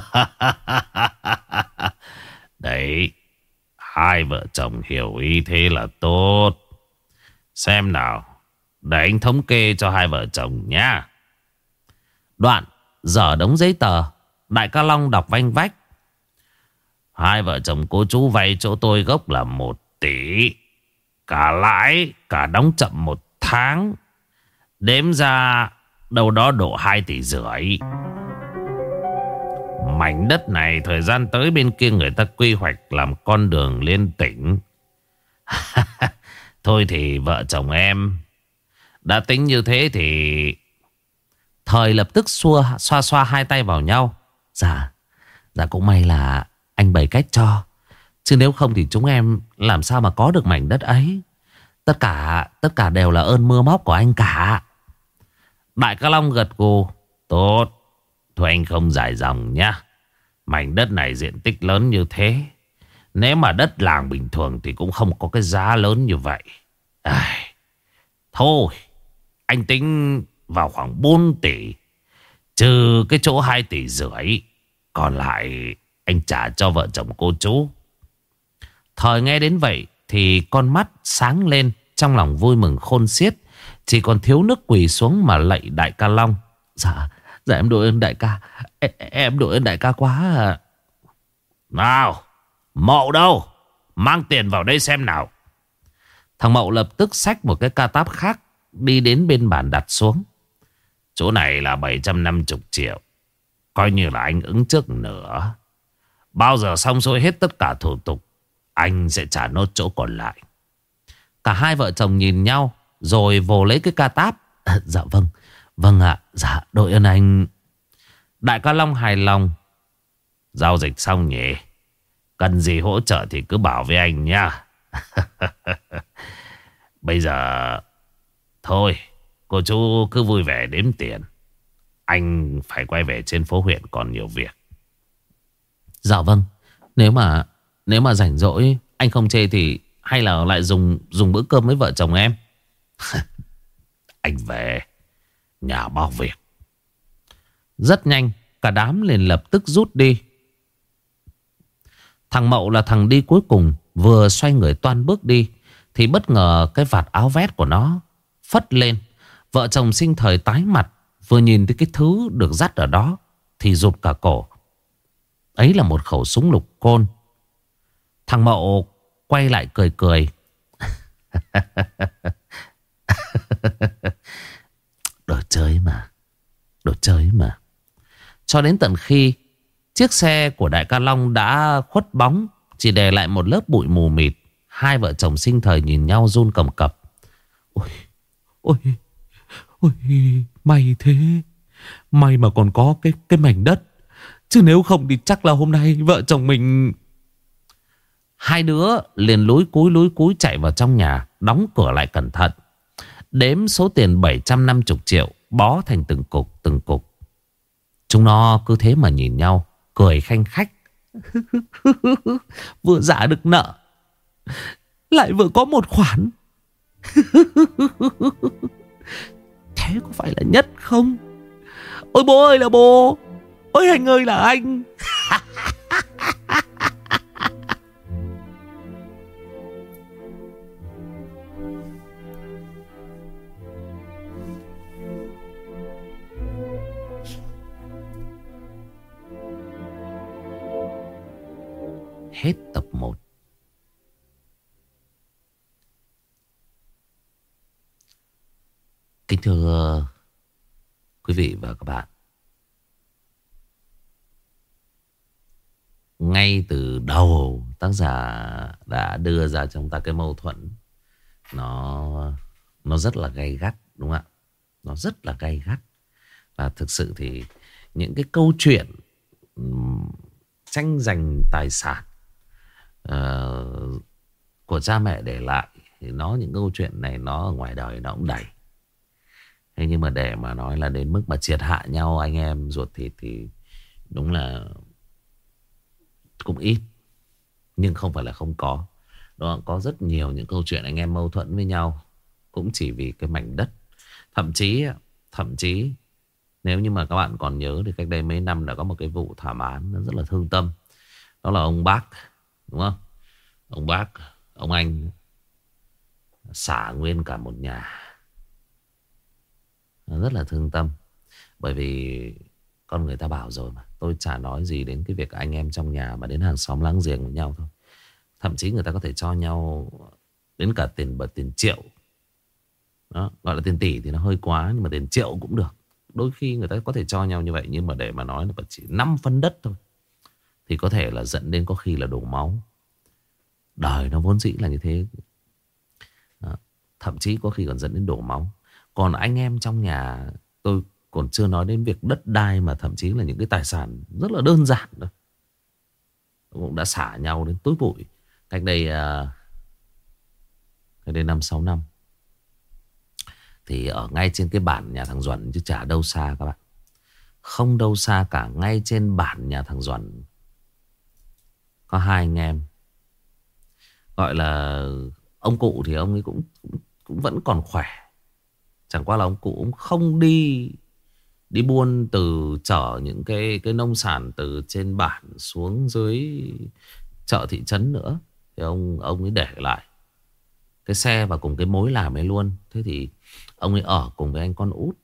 Đấy Hai vợ chồng hiểu ý thế là tốt. Xem nào Để anh thống kê cho hai vợ chồng nha Đoạn Dở đống giấy tờ Đại ca Long đọc vanh vách Hai vợ chồng cô chú vay chỗ tôi gốc là một tỷ Cả lãi Cả đóng chậm một tháng Đếm ra Đâu đó độ hai tỷ rưỡi Mảnh đất này thời gian tới bên kia người ta quy hoạch làm con đường lên tỉnh. Thôi thì vợ chồng em đã tính như thế thì... Thời lập tức xua, xoa xoa hai tay vào nhau. Dạ, dạ cũng may là anh bày cách cho. Chứ nếu không thì chúng em làm sao mà có được mảnh đất ấy. Tất cả, tất cả đều là ơn mưa móc của anh cả. Đại ca Long gật gù. Tốt, thôi anh không dài dòng nhá. Mảnh đất này diện tích lớn như thế. Nếu mà đất làng bình thường thì cũng không có cái giá lớn như vậy. À, thôi, anh tính vào khoảng 4 tỷ. Trừ cái chỗ 2 tỷ rưỡi. Còn lại anh trả cho vợ chồng cô chú. Thời nghe đến vậy thì con mắt sáng lên trong lòng vui mừng khôn xiết. Chỉ còn thiếu nước quỳ xuống mà lạy đại ca Long. Dạ, dạ em đội ơn đại ca. Em, em đội ơn đại ca quá à. Nào, mậu đâu? Mang tiền vào đây xem nào. Thằng Mậu lập tức xách một cái ca táp khác đi đến bên bàn đặt xuống. Chỗ này là 750 triệu. Coi như là anh ứng trước nữa. Bao giờ xong xuôi hết tất cả thủ tục, anh sẽ trả nốt chỗ còn lại. Cả hai vợ chồng nhìn nhau rồi vồ lấy cái ca táp. À, dạ vâng, vâng ạ, dạ đội ơn anh. Đại ca Long hài lòng. Giao dịch xong nhỉ? Cần gì hỗ trợ thì cứ bảo với anh nha. Bây giờ Thôi Cô chú cứ vui vẻ đếm tiền. Anh phải quay về trên phố huyện còn nhiều việc. Dạ vâng. Nếu mà Nếu mà rảnh rỗi Anh không chê thì Hay là lại dùng dùng bữa cơm với vợ chồng em? Anh về Nhà bao việc. Rất nhanh Cả đám liền lập tức rút đi. Thằng Mậu là thằng đi cuối cùng Vừa xoay người toan bước đi Thì bất ngờ cái vạt áo vét của nó Phất lên Vợ chồng sinh thời tái mặt, Vừa nhìn thấy cái thứ được dắt ở đó, Thì rụt cả cổ. Ấy là một khẩu súng lục côn. Thằng Mậu quay lại cười cười. Đồ chơi mà, Đồ chơi mà. Cho đến tận khi Chiếc xe của Đại ca Long đã khuất bóng, Chỉ để lại một lớp bụi mù mịt, Hai vợ chồng sinh thời nhìn nhau run cầm cập. Ôi Ôi. Ôi, May thế. May mà còn có cái cái mảnh đất. Chứ nếu không thì chắc là hôm nay vợ chồng mình Hai đứa liền lối cúi lối cúi chạy vào trong nhà, Đóng cửa lại cẩn thận. Đếm số tiền 750 triệu, Bó thành từng cục từng cục. Chúng nó cứ thế mà nhìn nhau, Cười khanh khách. Vừa giả được nợ, Lại vừa có một khoản. Thế có phải là nhất không? Ôi bố ơi là bố. Ôi anh ơi là anh. Hết tập 1 Kính thưa uh, quý vị và các bạn. Ngay từ đầu tác giả đã đưa ra chúng ta cái mâu thuẫn. Nó nó rất là gay gắt đúng không ạ? Nó rất là gay gắt. Và thực sự thì những cái câu chuyện tranh giành tài sản uh, của cha mẹ để lại thì nó những câu chuyện này nó ở ngoài đời nó cũng đầy thế nhưng mà để mà nói là đến mức mà triệt hạ nhau, anh em ruột thịt thì đúng là cũng ít. Nhưng không phải là không có. Đó có rất nhiều những câu chuyện anh em mâu thuẫn với nhau, cũng chỉ vì cái mảnh đất. Thậm chí thậm chí, nếu như mà các bạn còn nhớ thì cách đây mấy năm đã có một cái vụ thảm án nó rất là thương tâm. Đó là ông bác, đúng không? Ông bác, ông anh, xả nguyên cả một nhà rất là thương tâm. Bởi vì con người ta bảo rồi mà tôi chả nói gì đến cái việc anh em trong nhà mà đến hàng xóm láng giềng với nhau thôi. Thậm chí người ta có thể cho nhau đến cả tiền bật tiền triệu. Đó, gọi là tiền tỷ thì nó hơi quá nhưng mà tiền triệu cũng được. Đôi khi người ta có thể cho nhau như vậy nhưng mà để mà nói là chỉ 5 phân đất thôi thì có thể là dẫn đến có khi là đổ máu. Đời nó vốn dĩ là như thế. Đó. thậm chí có khi còn dẫn đến đổ máu còn anh em trong nhà tôi còn chưa nói đến việc đất đai mà thậm chí là những cái tài sản rất là đơn giản thôi cũng đã xả nhau đến tối bụi cách đây à, cách đây năm sáu năm thì ở ngay trên cái bản nhà thằng Duẩn chứ chả đâu xa các bạn. Không đâu xa cả ngay trên bản nhà thằng Duẩn. Có hai anh em. Gọi là ông cụ thì ông ấy cũng, cũng, cũng vẫn còn khỏe. Chẳng qua là ông cụ cũng không đi đi buôn từ chở những cái cái nông sản từ trên bản xuống dưới chợ thị trấn nữa. Thì ông ông ấy để lại cái xe và cùng cái mối làm ấy luôn. Thế thì Ông ấy ở cùng với anh con út.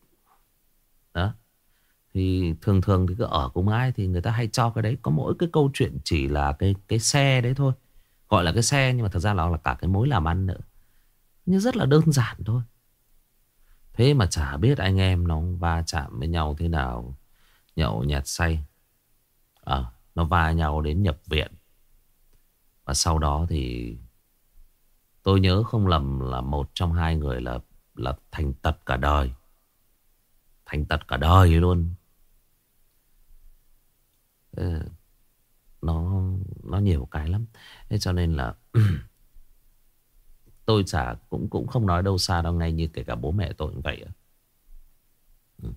Đó. Thì thường thường thì cứ ở cùng ai Thì người ta hay cho cái đấy. Có mỗi cái câu chuyện chỉ là cái cái xe đấy thôi. Gọi là cái xe Nhưng mà thật ra là, là cả cái mối làm ăn nữa. Nhưng rất là đơn giản thôi. Thế mà chả biết anh em nó va chạm với nhau thế nào Nhậu nhạt say Ờ à, Nó va nhau đến nhập viện Và sau đó thì Tôi nhớ không lầm là một trong hai người là là thành tật cả đời. Thành tật cả đời luôn. Ờ, nó nó nhiều cái lắm. Thế cho nên là tôi chả cũng cũng không nói đâu xa đâu, ngay như kể cả bố mẹ tôi cũng vậy. Ừ.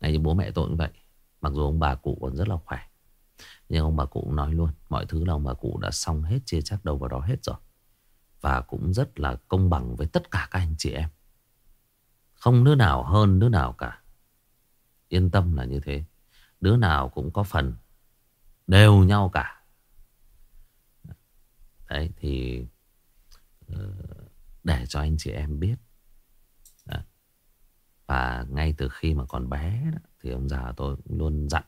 Ngay như bố mẹ tôi cũng vậy. Mặc dù ông bà cụ còn rất là khỏe. Nhưng ông bà cụ cũng nói luôn, Mọi thứ là ông bà cụ đã xong hết, Chia chắc đầu vào đó hết rồi và cũng rất là công bằng với tất cả các anh chị em Không đứa nào hơn đứa nào cả Yên tâm là như thế Đứa nào cũng có phần Đều nhau cả Đấy, thì để cho anh chị em biết. Và ngay từ khi mà còn bé đó, Thì ông già tôi luôn dặn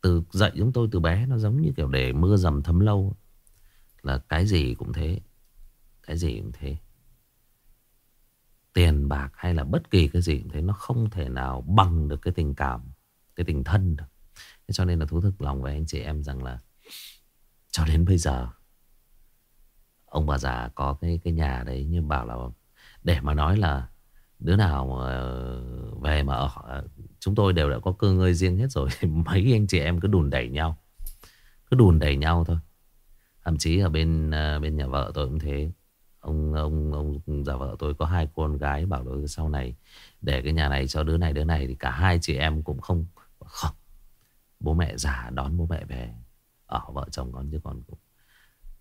từ dạy chúng tôi từ bé nó giống như kiểu để mưa dầm thấm lâu. Là cái gì cũng thế cái gì cũng thế. Tiền bạc hay là bất kỳ cái gì cũng thế nó không thể nào bằng được cái tình cảm cái tình thân được. Thế cho nên là thú thực lòng với anh chị em rằng là cho đến bây giờ ông bà già có cái cái nhà đấy nhưng bảo là để mà nói là đứa nào ờ, về mà ở ờ, chúng tôi đều đã có cơ ngơi riêng hết rồi mấy anh chị em cứ đùn đẩy nhau, cứ đùn đẩy nhau thôi. Thậm chí ở bên ờ, bên nhà vợ tôi cũng thế. Ông ông ông già vợ tôi có hai con gái, Bảo là sau này Để cái nhà này cho đứa này đứa này Thì cả hai chị em cũng không Không. Bố mẹ già đón bố mẹ về, Ở vợ chồng con chứ còn cũng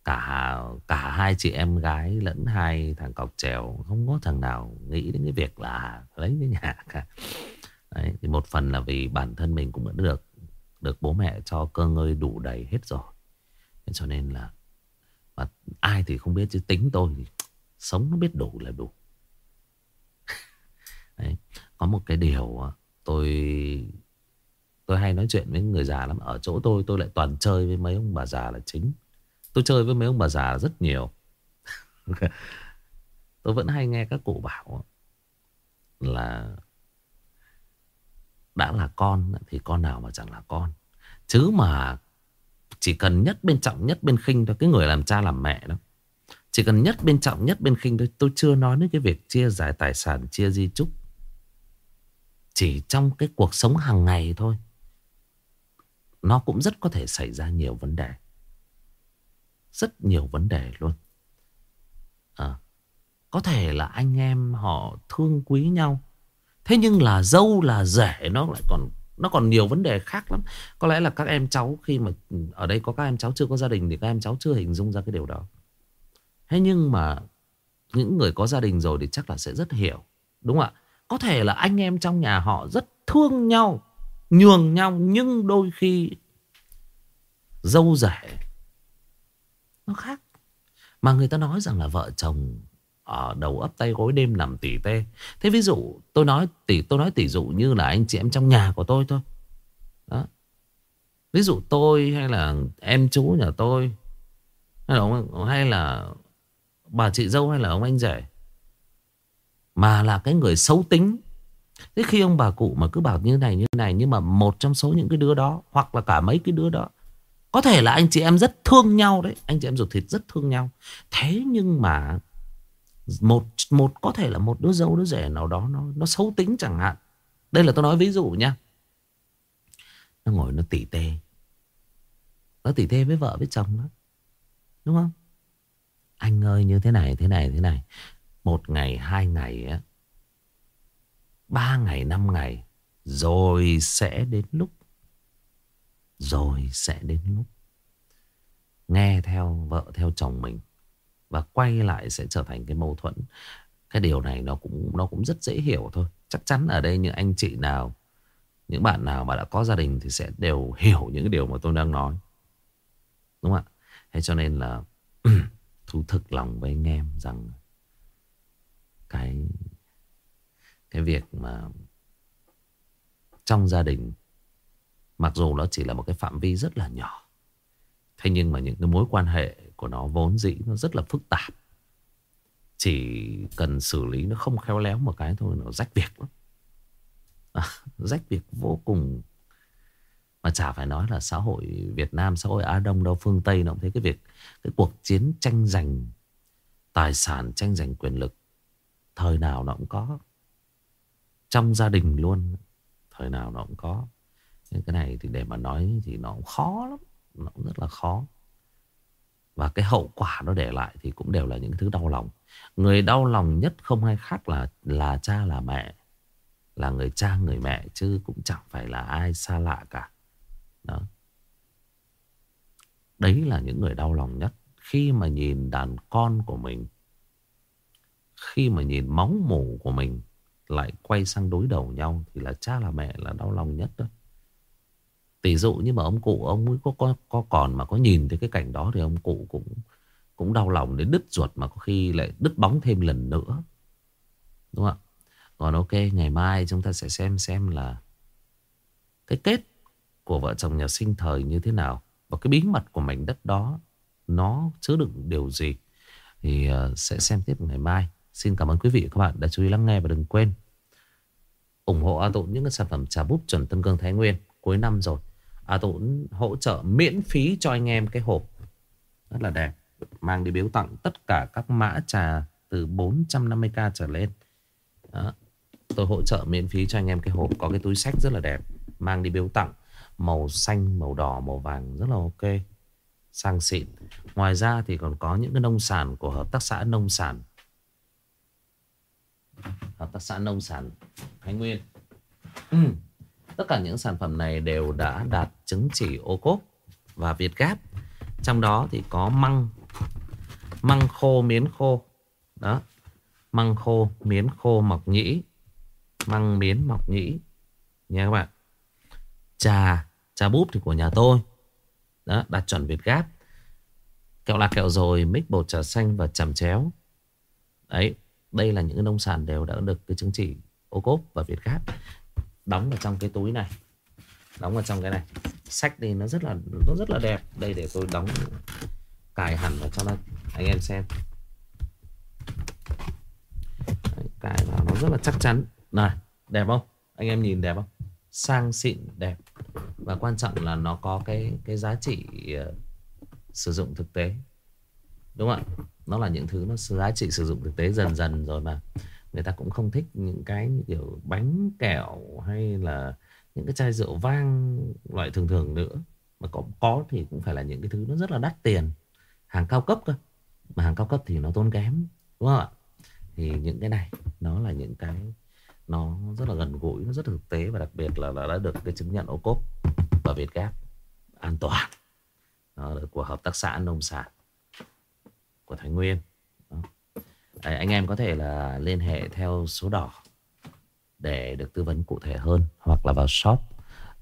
cả cả hai chị em gái lẫn hai thằng cọc trèo không có thằng nào nghĩ đến cái việc là lấy cái nhà cả Đấy, thì một phần là vì bản thân mình cũng đã được được bố mẹ cho cơ ngơi đủ đầy hết rồi cho nên là mà ai thì không biết chứ tính tôi thì sống nó biết đủ là đủ. Đấy. Có một cái điều tôi tôi hay nói chuyện với người già lắm. Ở chỗ tôi tôi lại toàn chơi với mấy ông bà già là chính. Tôi chơi với mấy ông bà già rất nhiều. Tôi vẫn hay nghe các cụ bảo là đã là con thì con nào mà chẳng là con. Chứ mà chỉ cần nhất bên trọng nhất bên khinh thôi. Cái người làm cha làm mẹ đó. Chỉ cần nhất bên trọng nhất bên khinh thôi. Tôi chưa nói đến cái việc chia giải tài sản, chia di trúc. Chỉ trong cái cuộc sống hàng ngày thôi. Nó cũng rất có thể xảy ra nhiều vấn đề. Rất nhiều vấn đề luôn. À, có thể là anh em họ thương quý nhau. Thế nhưng là dâu là rể nó lại còn nó còn nhiều vấn đề khác lắm. Có lẽ là các em cháu khi mà ừ, ở đây có các em cháu chưa có gia đình thì các em cháu chưa hình dung ra cái điều đó. Thế nhưng mà những người có gia đình rồi thì chắc là sẽ rất hiểu. Đúng không ạ? Có thể là anh em trong nhà họ rất thương nhau, nhường nhau nhưng đôi khi dâu rể nó khác. Mà người ta nói rằng là vợ chồng ở đầu ấp tay gối đêm nằm tỉ tê. Thế ví dụ tôi nói tỉ tôi nói tỉ dụ như là anh chị em trong nhà của tôi thôi. Đó. Ví dụ tôi hay là em chú nhà tôi hay là, ông, hay là bà chị dâu hay là ông anh rể mà là cái người xấu tính. Thế khi ông bà cụ mà cứ bảo như này như này nhưng mà một trong số những cái đứa đó hoặc là cả mấy cái đứa đó có thể là anh chị em rất thương nhau đấy, anh chị em ruột thịt rất thương nhau. Thế nhưng mà một một có thể là một đứa dâu đứa rể nào đó nó nó xấu tính chẳng hạn. Đây là tôi nói ví dụ nha. Nó ngồi nó tỉ tê. Nó tỉ tê với vợ với chồng đó. Đúng không? Anh ơi như thế này thế này thế này. Một ngày hai ngày á. Ba ngày năm ngày. Rồi sẽ đến lúc. Rồi sẽ đến lúc. Nghe theo vợ theo chồng mình và quay lại sẽ trở thành cái mâu thuẫn. Cái điều này nó cũng nó cũng rất dễ hiểu thôi. Chắc chắn ở đây những anh chị nào, những bạn nào mà đã có gia đình thì sẽ đều hiểu những cái điều mà tôi đang nói. Đúng không ạ? Thế cho nên là thú thực lòng với anh em rằng cái cái việc mà trong gia đình mặc dù nó chỉ là một cái phạm vi rất là nhỏ thế nhưng mà những cái mối quan hệ của nó vốn dĩ nó rất là phức tạp. Chỉ cần xử lý nó không khéo léo một cái thôi nó rách việc lắm. À, rách việc vô cùng. Mà chả phải nói là xã hội Việt Nam, xã hội Á Đông đâu, phương Tây nó cũng thấy cái việc, cái cuộc chiến tranh giành tài sản, tranh giành quyền lực, thời nào nó cũng có. Trong gia đình luôn, thời nào nó cũng có. Cái này thì để mà nói thì nó cũng khó lắm, nó cũng rất là khó. Và cái hậu quả nó để lại thì cũng đều là những thứ đau lòng. Người đau lòng nhất không ai khác là là cha là mẹ. Là người cha người mẹ chứ cũng chẳng phải là ai xa lạ cả. Đó. Đấy là những người đau lòng nhất. Khi mà nhìn đàn con của mình. Khi mà nhìn máu mủ của mình lại quay sang đối đầu nhau thì là cha là mẹ là đau lòng nhất đó. Tỷ dụ như mà ông cụ ông ấy có, có, có còn mà có nhìn thấy cái cảnh đó thì ông cụ cũng cũng đau lòng đến đứt ruột mà có khi lại đứt bóng thêm lần nữa. Đúng không ạ? Còn ok, ngày mai chúng ta sẽ xem xem là cái kết của vợ chồng nhà sinh thời như thế nào và cái bí mật của mảnh đất đó nó chứa đựng điều gì thì ờ, sẽ xem tiếp ngày mai. Xin cảm ơn quý vị và các bạn đã chú ý lắng nghe và đừng quên ủng hộ A Tụng những cái sản phẩm trà búp chuẩn Tân Cương Thái Nguyên cuối năm rồi. À Tốn hỗ trợ miễn phí cho anh em cái hộp. Rất là đẹp. Mang đi biếu tặng tất cả các mã trà Từ 450k trở lên. Đó. Tôi hỗ trợ miễn phí cho anh em cái hộp. Có cái túi sách rất là đẹp. Mang đi biếu tặng. Màu xanh, màu đỏ, màu vàng. Rất là ok. Sang xịn. Ngoài ra thì còn có những cái nông sản Của hợp tác xã nông sản. Hợp tác xã nông sản. Thái Nguyên. ừ. Tất cả những sản phẩm này đều đã đạt chứng chỉ ô cốp và Việt Gáp. Trong đó thì có măng, măng khô miến khô. Đó, măng khô miến khô mọc nhĩ, măng miến mọc nhĩ. Nha các bạn. Trà, trà búp thì của nhà tôi. Đó, đạt chuẩn Việt Gáp. Kẹo lạc kẹo rồi, mix bột trà xanh và chầm chéo. Đấy, đây là những nông sản đều đã được cái chứng chỉ ô cốp và Việt Gáp đóng vào trong cái túi này. Đóng vào trong cái này. Sách đi nó rất là nó rất là đẹp. Đây để tôi đóng cài hẳn vào cho nó anh em xem. Cài vào nó rất là chắc chắn. Này đẹp không? Anh em nhìn đẹp không? Sang xịn đẹp. Và quan trọng là nó có cái cái giá trị uh, Sử dụng thực tế. Đúng không ạ? Nó là những thứ nó giá trị sử dụng thực tế dần dần rồi mà. Người ta cũng không thích những cái như kiểu bánh kẹo Hay là những cái chai rượu vang loại thường thường nữa. Mà có, có thì cũng phải là những cái thứ nó rất là đắt tiền. Hàng cao cấp cơ. Mà hàng cao cấp thì nó tốn kém Đúng không ạ? Thì những cái này Nó là những cái Nó rất là gần gũi Nó rất là thực tế Và đặc biệt là, là đã được cái chứng nhận ô cốp Và Việt gáp An toàn. Đó, Của hợp tác xã nông sản Của Thái Nguyên. Đấy, Anh em có thể là liên hệ theo số đỏ Để được tư vấn cụ thể hơn Hoặc là vào shop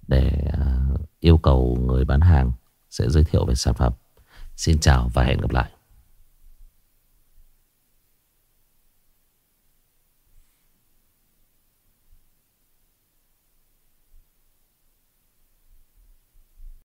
Để à, yêu cầu người bán hàng Sẽ giới thiệu về sản phẩm. Xin chào và hẹn gặp lại.